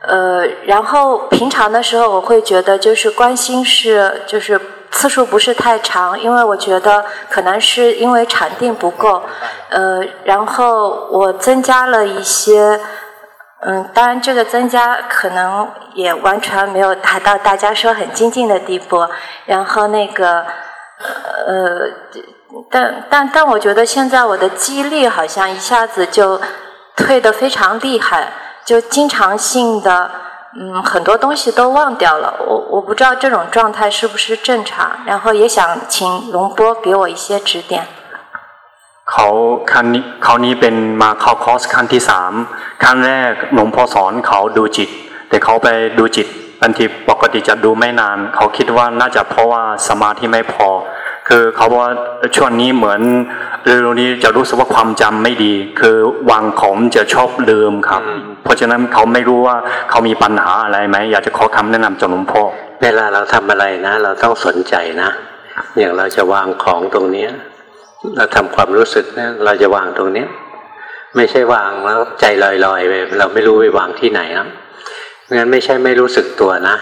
呃，然后平常的时候我会觉得就是关心是就是次数不是太长，因为我觉得可能是因为禅定不够，呃，然后我增加了一些，嗯，当然这个增加可能也完全没有达到大家说很精进的地步，然后那个，呃。但但但我觉得现在我的记忆力好像一下子就退得非常厉害，就经常性的嗯很多东西都忘掉了。我我不知道这种状态是不是正常，然后也想请龙波给我一些指点。เขาขั้นนี้เขานี้เป็นมาเข้าคอร์สขั้นที่สามขั้นแรกหลวงพ่อสอนเขาดูจิต แต่เขาไปดูจิตบางทีปกติจะดูไม่นาน เขาคิดว่าน่าจะเพราะว่าสมาธิไม่พอ คือเขาบอกว่าช่วงนี้เหมือนเรื่องนี้จะรู้สึกว่าความจำไม่ดี คือวางของจะชอบลืมครับ เพราะฉะนั้นเขาไม่รู้ว่าเขามีปัญหาอะไรไหมอยากจะขอคำแนะนำจากหลวงพ่อเวลาเราทำอะไรนะ เราต้องสนใจนะ อย่างเราจะวางของตรงเนี้ยเราทำความรู้สึกเนี่ยเราจะวางตรงเนี้ยไม่ใช่วางแล้วใจลอยๆไปเราไม่รู้ไปวางที่ไหนนะงั้นไม่ใช่ไม่รู้สึกตัวนะ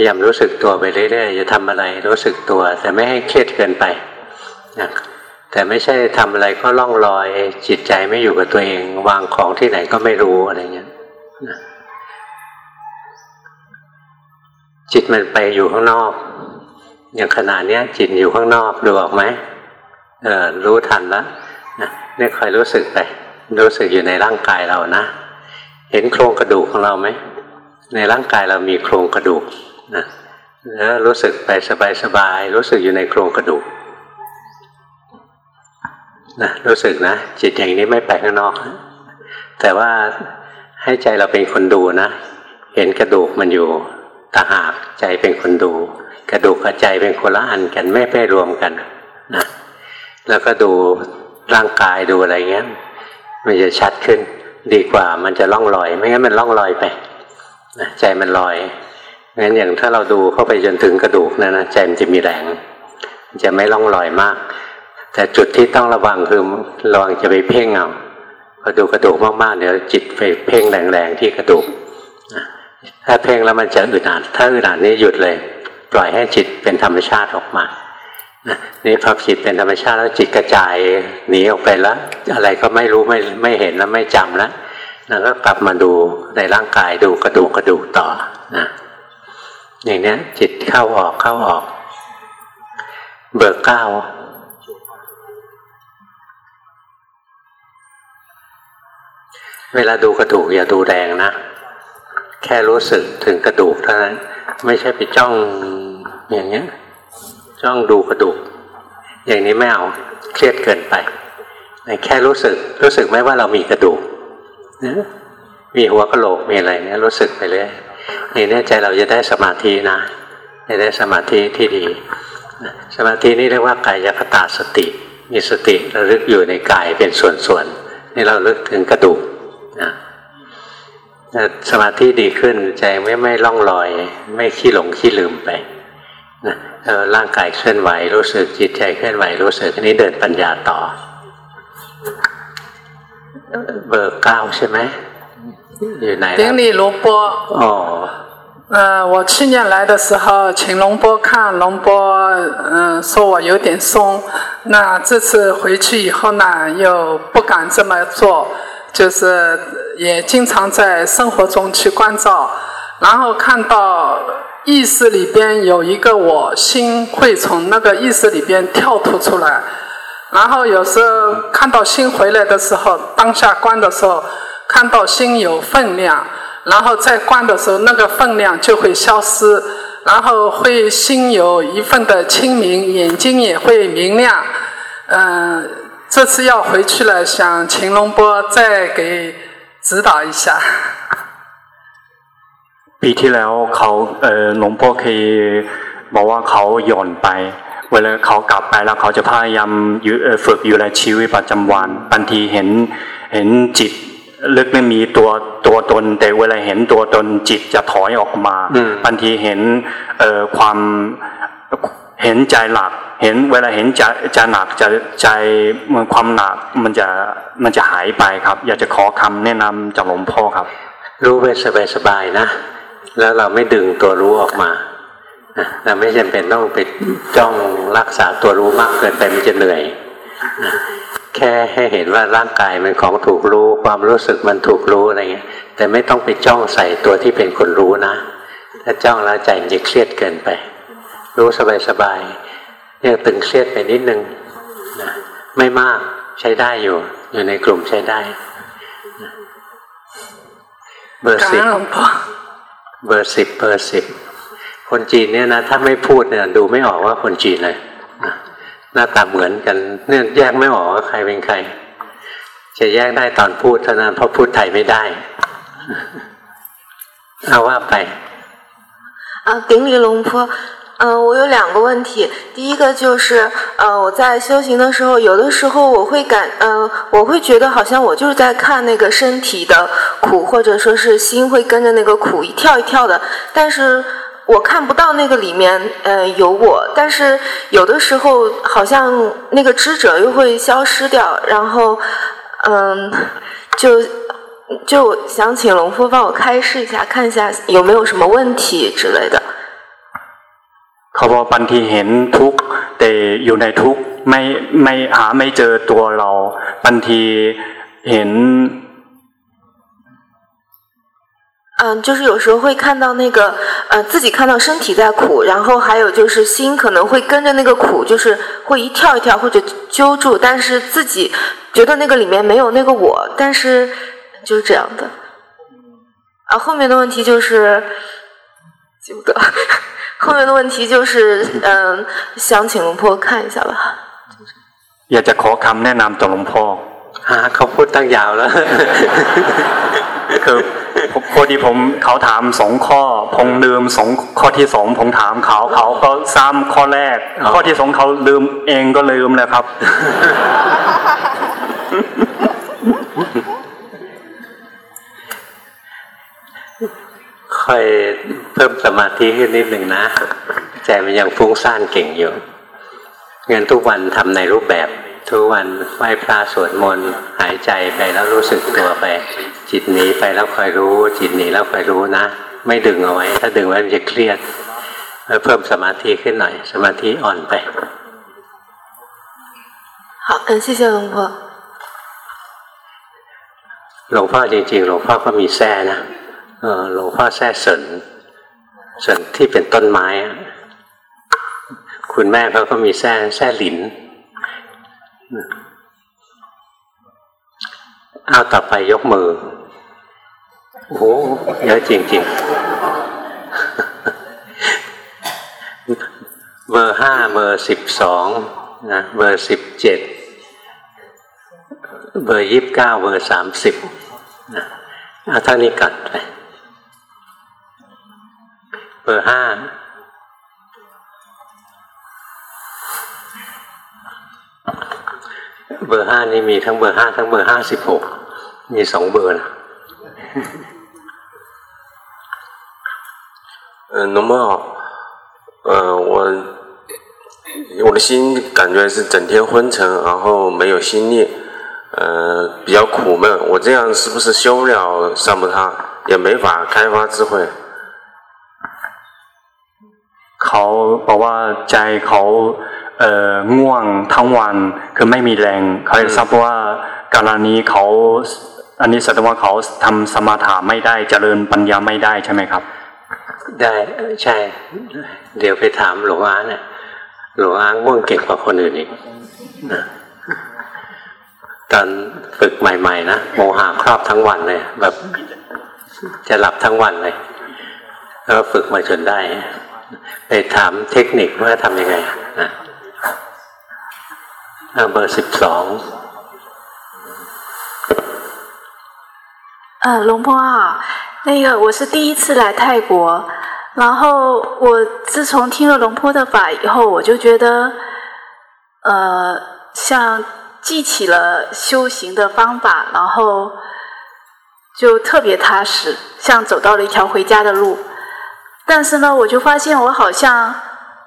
พยายามรู้สึกตัวไปเรื่อยๆจะทำอะไรรู้สึกตัว แต่ไม่ให้เครียดเกินไปนะแต่ไม่ใช่ทำอะไรก็ล่องลอย จิตใจไม่อยู่กับตัวเอง วางของที่ไหนก็ไม่รู้อะไรเงี้ยจิตมันไปอยู่ข้างนอก อย่างขนาดนี้จิตอยู่ข้างนอกดูออกไหมเออรู้ทันแล้วนะนี่คอยรู้สึกไปรู้สึกอยู่ในร่างกายเรานะ เห็นโครงกระดูกของเราไหมในร่างกายเรามีโครงกระดูก นะแล้วรู้สึกไปสบายๆรู้สึกอยู่ในโครงกระดูกนะรู้สึกนะ จิตอย่างนี้ไม่ไปข้างนอก แต่ว่าให้ใจเราเป็นคนดูนะ เห็นกระดูกมันอยู่ตาหากใจเป็นคนดู กระดูกกับใจเป็นคนละอันกันไม่ไปรวมกันนะแล้วก็ดูร่างกายดูอะไรเงี้ย มันจะชัดขึ้น ดีกว่ามันจะล่องลอย ไม่งั้นมันล่องลอยไปใจมันลอย งั้นอย่างถ้าเราดูเข้าไปจนถึงกระดูกนะนะใจมันจะมีแรงจะไม่ล่องลอยมาก แต่จุดที่ต้องระวังคือระวังจะไปเพ่งเอาพอดูกระดูกมากๆเดี๋ยวจิตไปเพ่งแรงๆที่กระดูกถ้าเพ่งแล้วมันจะอึดอัดถ้าอึดอัดนี่หยุดเลย ปล่อยให้จิตเป็นธรรมชาติออกมานี่พอจิตเป็นธรรมชาติแล้วจิตกระจายหนีออกไปแล้ว อะไรก็ไม่รู้ไม่ไม่เห็นแล้วไม่จำแล้วแล้วก็กลับมาดูในร่างกายดูกระดูกกระดูกต่อนะ อย่างนี้จิตเข้าออกเข้าออก เบิกเก้าเวลาดูกระดูกอย่าดูแรงนะ แค่รู้สึกถึงกระดูกเท่านั้น ไม่ใช่ไปจ้องอย่างเงี้ย จ้องดูกระดูก อย่างนี้ไม่เอาเครียดเกินไปแค่รู้สึกรู้สึกไหมว่าเรามีกระดูกนะมีหัวกระโหลกมีอะไรเนี่ยรู้สึกไปเรื่อย อย่างนี้ใจเราจะได้สมาธินะจะได้สมาธิที่ดี สมาธินี่เรียกว่ากายคตาสติ มีสติระลึกอยู่ในกายเป็นส่วนๆนี่เราลึกถึงกระดูกนะสมาธิดีขึ้นใจไม่ไม่ล่องลอย ไม่ขี้หลงขี้ลืมไปนะร่างกายเคลื่อนไหวรู้สึกจิตใจเคลื่อนไหวรู้สึกนี้เดินปัญญาต่อ เบอร์เก้าใช่ไหม 顶礼龙波。哦。呃，我去年来的时候，请龙波看，龙波嗯说我有点松。那这次回去以后呢，又不敢这么做，就是也经常在生活中去关照，然后看到意识里边有一个我，心会从那个意识里边跳脱出来，然后有时候看到心回来的时候，当下关的时候，看到心有分量。然后再观的时候，那个分量就会消失，然后会心有一份的清明，眼睛也会明亮。嗯，这次要回去了，想秦龙波再给指导一下。ปีที่แล้วเขาเออหลวงพ่อเคยบอกว่าเขาหย่อนไป เวลาเขากลับไปแล้วเขาจะพยายามฝึกอยู่ในชีวิตประจำวันบางทีเห็นเห็นจิต ลึกไม่มีตัวตัวตน แต่เวลาเห็นตัวตนจิตจะถอยออกมาบางทีเห็นเอ่อความเห็นใจหลัก เห็นเวลาเห็นใจใจหนักจะใจมันความหนักมันจะมันจะหายไปครับ อยากจะขอคำแนะนำจากหลวงพ่อครับ รู้ไปสบายๆนะ แล้วเราไม่ดึงตัวรู้ออกมาเราไม่จำเป็นต้องไปจ้องรักษาตัวรู้มากเกินไปมันจะเหนื่อย แค่ให้เห็นว่าร่างกายมันของถูกรู้ ความรู้สึกมันถูกรู้อะไรเงี้ย แต่ไม่ต้องไปจ้องใส่ตัวที่เป็นคนรู้นะ ถ้าจ้องแล้วใจมันจะเครียดเกินไป รู้สบายๆยังตึงเครียดไปนิดนึงนะไม่มากใช้ได้อยู่ อยู่ในกลุ่มใช้ได้ เบอร์สิบเบอร์สิบเบอร์สิบคนจีนเนี่ยนะ ถ้าไม่พูดเนี่ย ดูไม่ออกว่าคนจีนเลย หน้าตาเหมือนกันเนี่ยแยกไม่ออกว่าใครเป็นใคร จะแยกได้ตอนพูดเท่านั้นเพราะพูดไทยไม่ได้เอาว่าไป啊，顶礼龙婆，嗯、呃，我有两个问题。第一个就是，呃，我在修行的时候，有的时候我会感，呃，我会觉得好像我就是在看那个身体的苦，或者说是心会跟着那个苦一跳一跳的，但是。 我看不到那个里面，呃，有我，但是有的时候好像那个知者又会消失掉，然后，嗯，就就想请龙夫帮我开示一下，看一下有没有什么问题之类的。เขาบอกบางทีเห็นทุกแต่อยู่ในทุกไม่ไม่หาไม่เจอตัวเราบางทีเห็น 嗯，就是有时候会看到那个，呃，自己看到身体在苦，然后还有就是心可能会跟着那个苦，就是会一跳一跳或者揪住，但是自己觉得那个里面没有那个我，但是就是这样的。啊，后面的问题就是记不得，后面的问题就是嗯，想请龙婆看一下吧。อยากจะขอคำแนะนำจากหลวงพ่อฮะเขาพูดตั้งยาวแล้วคือ พอดีผมเขาถามสองข้อผมลืมสองข้อที่สองผมถามเขาเขาก็ซ้ำข้อแรก ข้อที่สองเขาลืมเองก็ลืมเลยครับ ค่อยเพิ่มสมาธิขึ้นนิดหนึ่งนะ ใจมันยังฟุ้งซ่านเก่งอยู่เงินทุกวันทำในรูปแบบ ทุกวันไหว้พระสวดมนต์หายใจไปแล้วรู้สึกตัวไป จิตหนีไปแล้วคอยรู้ จิตหนีแล้วคอยรู้นะ ไม่ดึงเอาไว้ ถ้าดึงไว้มันจะเครียดเพิ่มสมาธิขึ้นหน่อย สมาธิอ่อนไป 好，嗯，谢谢龙婆。หลวงพ่อจริงๆหลวงพ่อก็มีแส้นะเออหลวงพ่อแส้สนสนที่เป็นต้นไม้คุณแม่เขาก็มีแส้แส้หลิน เอาต่อไปยกมือ โอ้โหเยอะจริงๆเบอร์ห้าเบอร์สิบสองนะเบอร์สิบเจ็ดเบอร์ยี่สิบเก้าเบอร์สามสิบนะเอาเท่านี้กัดไปเบอร์ห้า เบอร์ห้านี่มีทั้งเบอร์ห้าทั้งเบอร์ห้าสิบหกมีสองเบอร์นะ嗯，龙猫好，呃，我我的心感觉是整天昏沉，然后没有心力，呃，比较苦闷。我这样是不是修不了三不他，也没法开发智慧？เขาบอกว่าใจเขา เอ่อง่วงทั้งวันคือไม่มีแรงเขาทราบว่าการนี้เขาอันนี้แสดงว่าเขาทำสมาธิไม่ได้เจริญปัญญาไม่ได้ใช่ไหมครับ ได้ใช่ เดี๋ยวไปถามหลวงอาเนี่ยหลวงอาง่วงเก่งกว่าคนอื่นอีกนะตอนฝึกใหม่ ๆ นะโมหะครอบทั้งวันเลย แบบจะหลับทั้งวันเลยแล้วฝึกมาจนได้ ไปถามเทคนิคว่าทำยังไงนะ เบอร์สิบสอง呃，龙婆好，那个我是第一次来泰国，然后我自从听了龙婆的法以后，我就觉得，呃，像记起了修行的方法，然后就特别踏实，像走到了一条回家的路。但是呢，我就发现我好像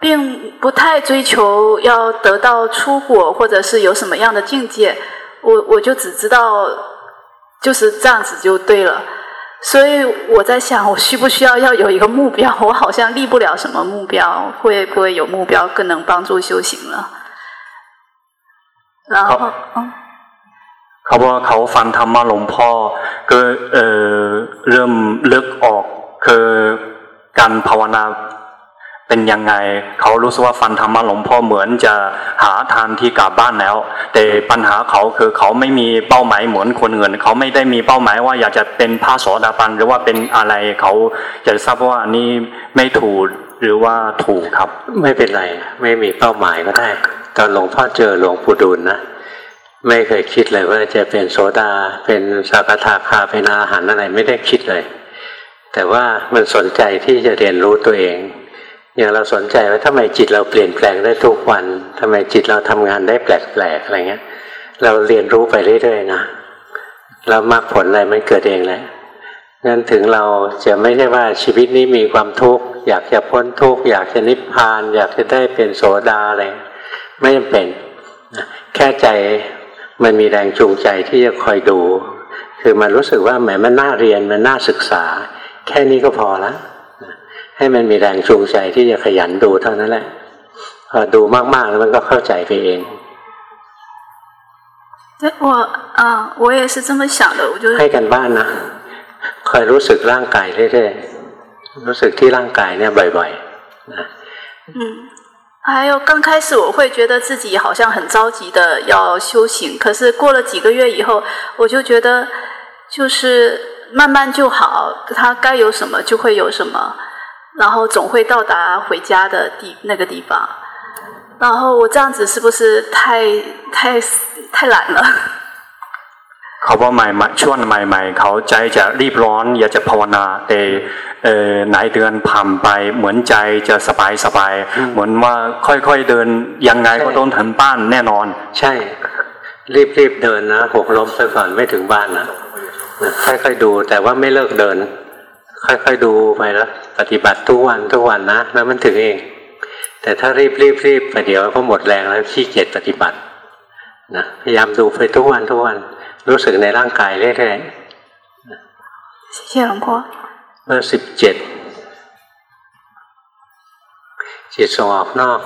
并不太追求要得到出果，或者是有什么样的境界，我我就只知道就是这样子就对了。所以我在想，我需不需要要有一个目标？我好像立不了什么目标，会不会有目标更能帮助修行了？然后，嗯。เขาว่าเขาฟังธรรมะหลวงพ่อก็เออเริ่มเลิกออกคือการภาวนา เป็นยังไง เขารู้สึกว่าฟันธรรมะหลวงพ่อเหมือนจะหาทางที่กลับบ้านแล้ว แต่ปัญหาเขาคือเขาไม่มีเป้าหมายเหมือนคนอื่นเขาไม่ได้มีเป้าหมายว่าอยากจะเป็นพระโสดาบันหรือว่าเป็นอะไรเขาจะทราบว่านี่ไม่ถูกหรือว่าถูกครับ ไม่เป็นไรไม่มีเป้าหมายก็ได้ตอนหลวงพ่อเจอหลวงปู่ดูลนะไม่เคยคิดเลยว่าจะเป็นโสดา เป็นสากทาคาเป็นอาหารอะไรไม่ได้คิดเลย แต่ว่ามันสนใจที่จะเรียนรู้ตัวเอง อย่างเราสนใจว่าทำไมจิตเราเปลี่ยนแปลงได้ทุกวันทำไมจิตเราทำงานได้แปลกๆอะไรเงี้ย เราเรียนรู้ไปเรื่อยๆนะแล้วมรรคผลอะไรมันเกิดเองแหละงั้นถึงเราจะไม่ใช่ว่าชีวิตนี้มีความทุกข์อยากจะพ้นทุกข์อยากจะนิพพาน อยากจะได้เป็นโสดาอะไรไม่จำเป็นแค่ใจมันมีแรงจูงใจที่จะคอยดู คือมันรู้สึกว่าแหมมันน่าเรียนมันน่าศึกษา แค่นี้ก็พอละ ให้มันมีแรงจูงใจที่จะขยันดูเท่านั้นแหละพอดูมากๆแล้วมันก็เข้าใจไปเอง我啊，我也是这么想的，我就ให้กันบ้านนะคอยรู้สึกร่างกายเรื่อยๆรู้สึกที่ร่างกายเนี่ยบ่อยๆนะ嗯。还有刚开始我会觉得自己好像很着急的要修行，可是过了几个月以后，我就觉得就是慢慢就好，它该有什么就会有什么， 然后总会到达回家的地那个地方。然后我这样子是不是太太太懒了？เขาว่าใหม่ช่วงใหม่ๆเขาใจจะรีบร้อนอยากจะภาวนาแต่หลายเดือนผ่านไปเหมือนใจจะสบายสบายเหมือนว่าค่อยๆเดินยังไงก็ต้องถึงบ้านแน่นอน ใช่ รีบๆเดินนะหกล้มไปก่อนไม่ถึงบ้านนะค่อยๆดูแต่ว่าไม่เลิกเดิน ค่อยๆดูไปแล้วปฏิบัติทุกวันทุกวันนะแล้วมันถึงเอง แต่ถ้ารีบรีบรีบไปเดี๋ยวก็หมดแรงแล้วขี้เกียจปฏิบัตินะพยายามดูไปทุกวันทุกวันรู้สึกในร่างกายเรื่อยๆ谢谢หลวงพ่อเบอร์สิบเจ็ดจิตส่งออกนอก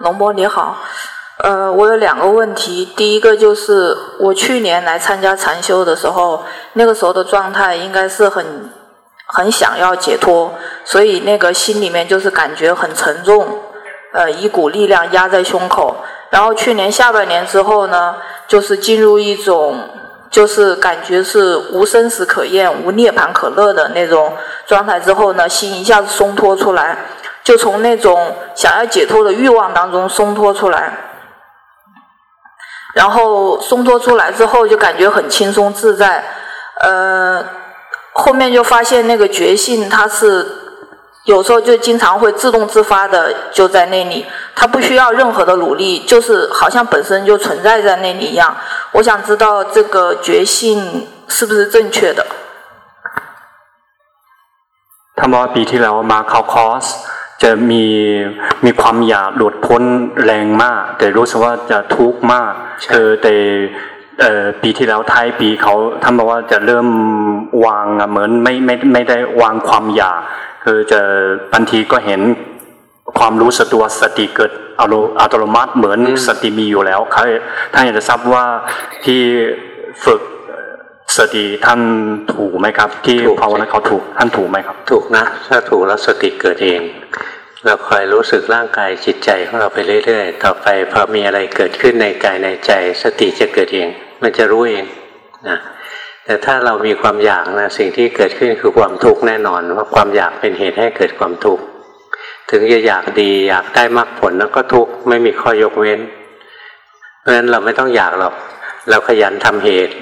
龙波你好， 呃，我有两个问题。第一个就是我去年来参加禅修的时候，那个时候的状态应该是很很想要解脱，所以那个心里面就是感觉很沉重，呃，一股力量压在胸口。然后去年下半年之后呢，就是进入一种就是感觉是无生死可厌、无涅槃可乐的那种状态之后呢，心一下子松脱出来。就从那种想要解脱的欲望当中松脱出来，然后松脱出来之后就感觉很轻松自在，呃，后面就发现那个觉性它是有时候就经常会自动自发的就在那里，它不需要任何的努力，就是好像本身就存在在那里一样。我想知道这个觉性是不是正确的？他们ปีที่แล้วมาเข้าคอร์ส จะมีมีความอยากหลุดพ้นแรงมาก แต่รู้สึกว่าจะทุกข์มากคือแต่ปีที่แล้วท้ายปีเขาท่านบอกว่าจะเริ่มวางเหมือนไม่ไม่ไม่ได้วางความอยากคือจะบางทีก็เห็นความรู้สึกตัวสติเกิดอัตโนมัติเหมือนสติมีอยู่แล้วเขาท่านอยากจะทราบว่าที่ฝึก สติท่านถูกไหมครับ ที่ภาวนาเขาถูกท่านถูกไหมครับ ถูกนะ ถ้าถูกแล้วสติเกิดเอง เราคอยรู้สึกร่างกายจิตใจของเราไปเรื่อยๆ ต่อไปพอมีอะไรเกิดขึ้นในกายในใจ สติจะเกิดเอง มันจะรู้เองนะแต่ถ้าเรามีความอยากนะสิ่งที่เกิดขึ้นคือความทุกข์แน่นอนว่าความอยากเป็นเหตุให้เกิดความทุกข์ถึงจะอยากดีอยากได้มรรคผลแล้วก็ทุกข์ไม่มีข้อยกเว้น เพราะฉะนั้นเราไม่ต้องอยากหรอก เราขยันทำเหตุ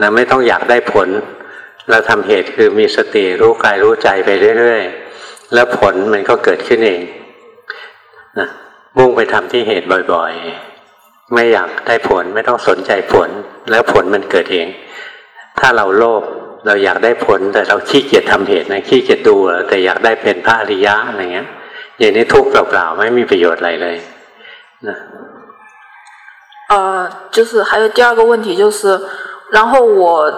นะไม่ต้องอยากได้ผล เราทำเหตุคือมีสติรู้กายรู้ใจไปเรื่อยๆ แล้วผลมันก็เกิดขึ้นเองนะมุ่งไปทำที่เหตุบ่อยๆ ไม่อยากได้ผลไม่ต้องสนใจผล แล้วผลมันเกิดเอง ถ้าเราโลภเราอยากได้ผลแต่เราขี้เกียจทำเหตุนะขี้เกียจดูแต่อยากได้เป็นพระอริยะอะไรเงี้ยอย่างนี้ทุกข์เปล่าๆไม่มีประโยชน์อะไรเลยนะ呃，就是还有第二个问题就是。 然后我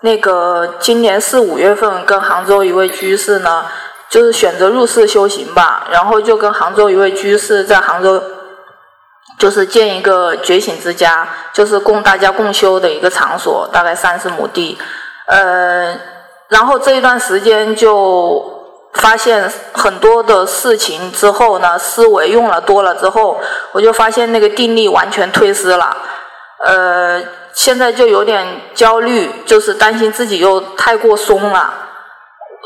那个今年四五月份跟杭州一位居士呢，就是选择入寺修行吧，然后就跟杭州一位居士在杭州，就是建一个觉醒之家，就是供大家共修的一个场所，大概三十亩地，呃，然后这一段时间就发现很多的事情之后呢，思维用了多了之后，我就发现那个定力完全退失了，呃。现在就有点焦虑，就是担心自己又太过松了，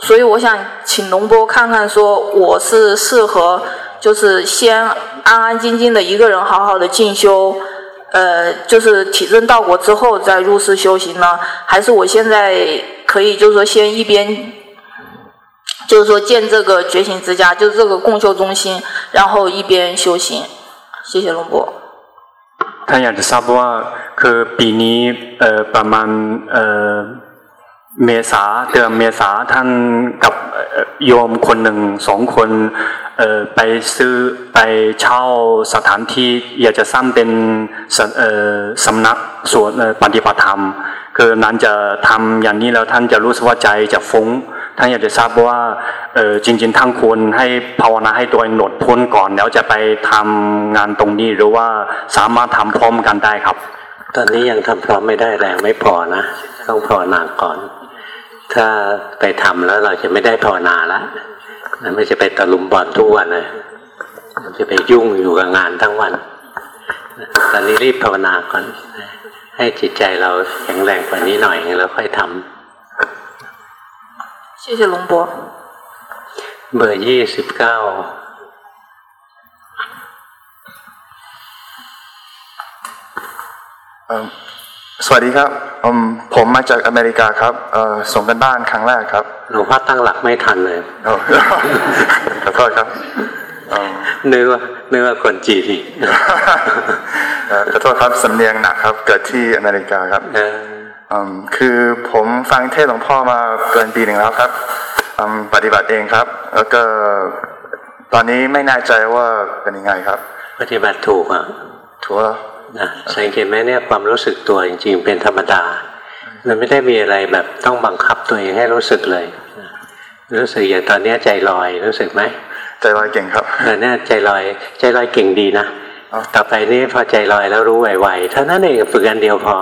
所以我想请龙波看看，说我是适合就是先安安静静的一个人好好的进修，呃，就是体证道果之后再入世修行呢，还是我现在可以就是说先一边就是说建这个觉醒之家，就是这个共修中心，然后一边修行。谢谢龙波。 ท่านอยากจะทราบว่าคือปีนี้ประมาณ เมษาเดือนเมษาท่านกับโยมคนหนึ่งสองคนไปซื้อไปเช่าสถานที่อยากจะสร้างเป็นสำนักสวดปฏิบัติธรรม คือนั้นจะทำอย่างนี้แล้วท่านจะรู้สึกว่าใจจะฟุ้งท่านอยากจะทราบว่าจริง ๆท่านควรให้ภาวนาให้ตัวเองหนดพ้นก่อนแล้วจะไปทำงานตรงนี้หรือว่าสามารถทำพร้อมกันได้ครับ ตอนนี้ยังทำพร้อมไม่ได้แรงไม่พอนะ ต้องภาวนาก่อน ถ้าไปทำแล้วเราจะไม่ได้ภาวนาละไม่จะไปตะลุมบอลทุกวันเลยจะไปยุ่งอยู่กับงานทั้งวัน ตอนนี้รีบภาวนาก่อน ให้จิตใจเราแข็งแรงกว่านี้หน่อยแล้วค่อยทำชื่อหลุงปู่เบอร์ยี่สิบเก้าสวัสดีครับ ผมมาจากอเมริกาครับส่งกันบ้านครั้งแรกครับหลวงพ่อตั้งหลักไม่ทันเลยขอโทษครับเนื้อเนื้อคนจีนีขอโทษครับสำเนียงหนักครับ เกิดที่อเมริกาครับคือผมฟังเทศหลวงพ่อมาเกินปีหนึ่งแล้วครับปฏิบัติเองครับ แล้วก็ตอนนี้ไม่แน่ใจว่าเป็นยังไงครับ ปฏิบัติถูกอะถูก นะสังเกตไหมเนี่ยความรู้สึกตัวจริงๆเป็นธรรมดา มันไม่ได้มีอะไรแบบต้องบังคับตัวเองให้รู้สึกเลยรู้สึกอย่างตอนนี้ใจลอยรู้สึกไหมใจลอยเก่งครับเออเนี่ยใจลอยใจลอยเก่งดีนะต่อไปนี้พอใจลอยแล้วรู้ไวๆเท่านั้นเองฝึกอันเดียวพอ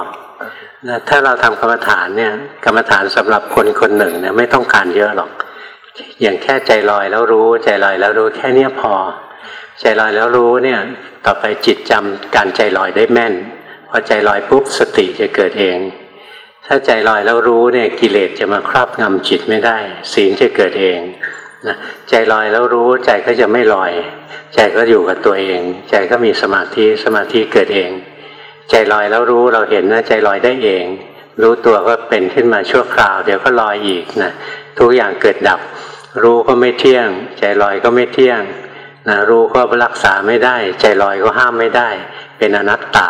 ถ้าเราทำกรรมฐานเนี่ยกรรมฐานสำหรับคนคนหนึ่งเนี่ยไม่ต้องการเยอะหรอก อย่างแค่ใจลอยแล้วรู้ใจลอยแล้วรู้แค่เนี้ยพอ ใจลอยแล้วรู้เนี่ยต่อไปจิตจำการใจลอยได้แม่น พอใจลอยปุ๊บสติจะเกิดเอง ถ้าใจลอยแล้วรู้เนี่ยกิเลสจะมาครอบงำจิตไม่ได้ ศีลจะเกิดเองนะใจลอยแล้วรู้ใจก็จะไม่ลอย ใจก็อยู่กับตัวเอง ใจก็มีสมาธิสมาธิเกิดเอง ใจลอยแล้วรู้เราเห็นนะใจลอยได้เอง รู้ตัวก็เป็นขึ้นมาชั่วคราว เดี๋ยวก็ลอยอีกนะทุกอย่างเกิดดับ รู้ก็ไม่เที่ยง ใจลอยก็ไม่เที่ยง นะรู้ก็รักษาไม่ได้ ใจลอยก็ห้ามไม่ได้ เป็นอนัตตา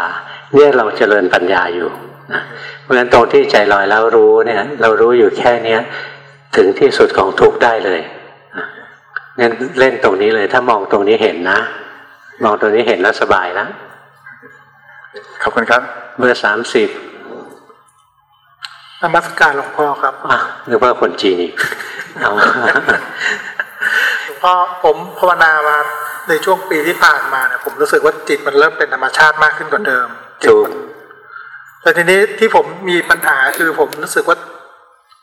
เนี่ยเราเจริญปัญญาอยู่นะเพราะฉะนั้นตรงที่ใจลอยแล้วรู้เนี่ยเรารู้อยู่แค่เนี้ยถึงที่สุดของทุกได้เลยงั้นเล่นตรงนี้เลย ถ้ามองตรงนี้เห็นนะ มองตรงนี้เห็นแล้วสบายแล้วขอบคุณครับ เบอร์สามสิบนมัสการหลวงพ่อครับอะนึกว่าคนจีนอีกเอาหลวง พ่อผมภาวนามาในช่วงปีที่ผ่านมาเนี่ยผมรู้สึกว่าจิตมันเริ่มเป็นธรรมชาติมากขึ้นกว่าเดิมจูแต่ทีนี้ที่ผมมีปัญหาคือผมรู้สึกว่า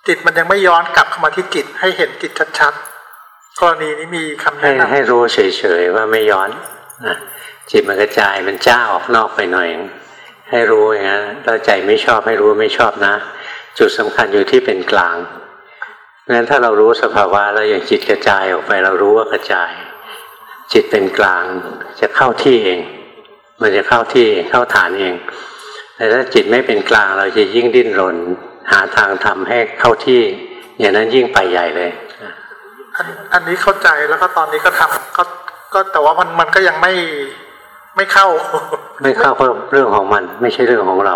จิตมันยังไม่ย้อนกลับเข้ามาที่จิตให้เห็นจิตชัดๆกรณีนี้มีคำแนะนำให้รู้เฉยๆว่าไม่ย้อนนะจิตมันกระจายมันจ้าออกนอกไปหน่อย ให้รู้อย่างนี้นแล้วใจไม่ชอบให้รู้ไม่ชอบนะ จุดสำคัญอยู่ที่เป็นกลาง เพราะฉะนั้นถ้าเรารู้สภาวะแล้วอย่างจิตกระจายออกไป เรารู้ว่ากระจาย จิตเป็นกลางจะเข้าที่เอง มันจะเข้าที่เข้าฐานเอง แต่ถ้าจิตไม่เป็นกลางเราจะยิ่งดิ้นรน หาทางทำให้เข้าที่ อย่างนั้นยิ่งไปใหญ่เลยอันอันนี้เข้าใจแล้วก็ตอนนี้ก็ทำก็ก็แต่ว่ามันมันก็ยังไม่ไม่เข้า ไม่เข้าเพราะเรื่องของมัน ไม่ใช่เรื่องของเรา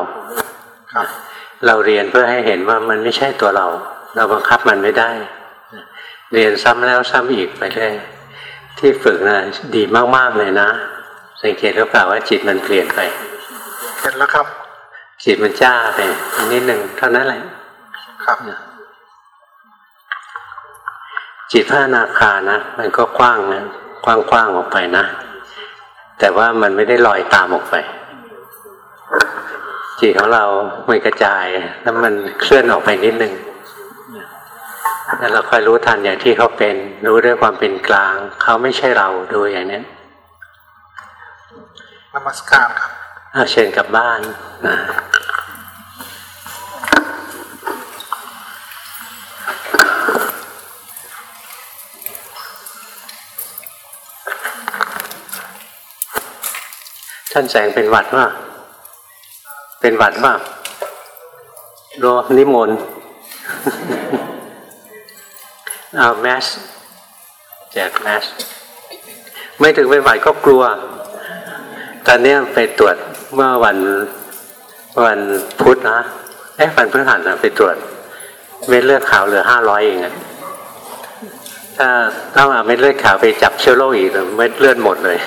เราเรียนเพื่อให้เห็นว่ามันไม่ใช่ตัวเรา เราบังคับมันไม่ได้ เรียนซ้ำแล้วซ้ำอีกไปเรื่อยที่ฝึกนะดีมาก ๆ เลยนะ สังเกตหรือเปล่าว่าจิตมันเปลี่ยนไปเห็นแล้วครับ จิตมันจ้าไปนิดหนึ่งเท่านั้นแหละครับจิตพระนาคานะ มันก็กว้างนะกว้างๆออกไปนะ แต่ว่ามันไม่ได้ลอยตามออกไป จิตของเราไม่กระจาย แล้วมันเคลื่อนออกไปนิดนึง แล้วเราคอยรู้ทันอย่างที่เขาเป็น รู้ด้วยความเป็นกลาง เขาไม่ใช่เราดูอย่างนี้นมัสการครับเชิญกลับบ้านนะท่านแสงเป็นหวัดว่า เป็นหวัดว่าโรนิมนต์ เอาแมสแจกแมสไม่ถึงเป็นหวัดก็กลัว ตอนนี้ไปตรวจเมื่อวันวันพุธนะเอ๊ะวันพฤหัสนะไปตรวจ เม็ดเลือดขาวเหลือห้าร้อยเองอะถ้าต้องเอาเม็ดเลือดขาวไปจับเชื้อโรคอีกเม็ดเลือดหมดเลย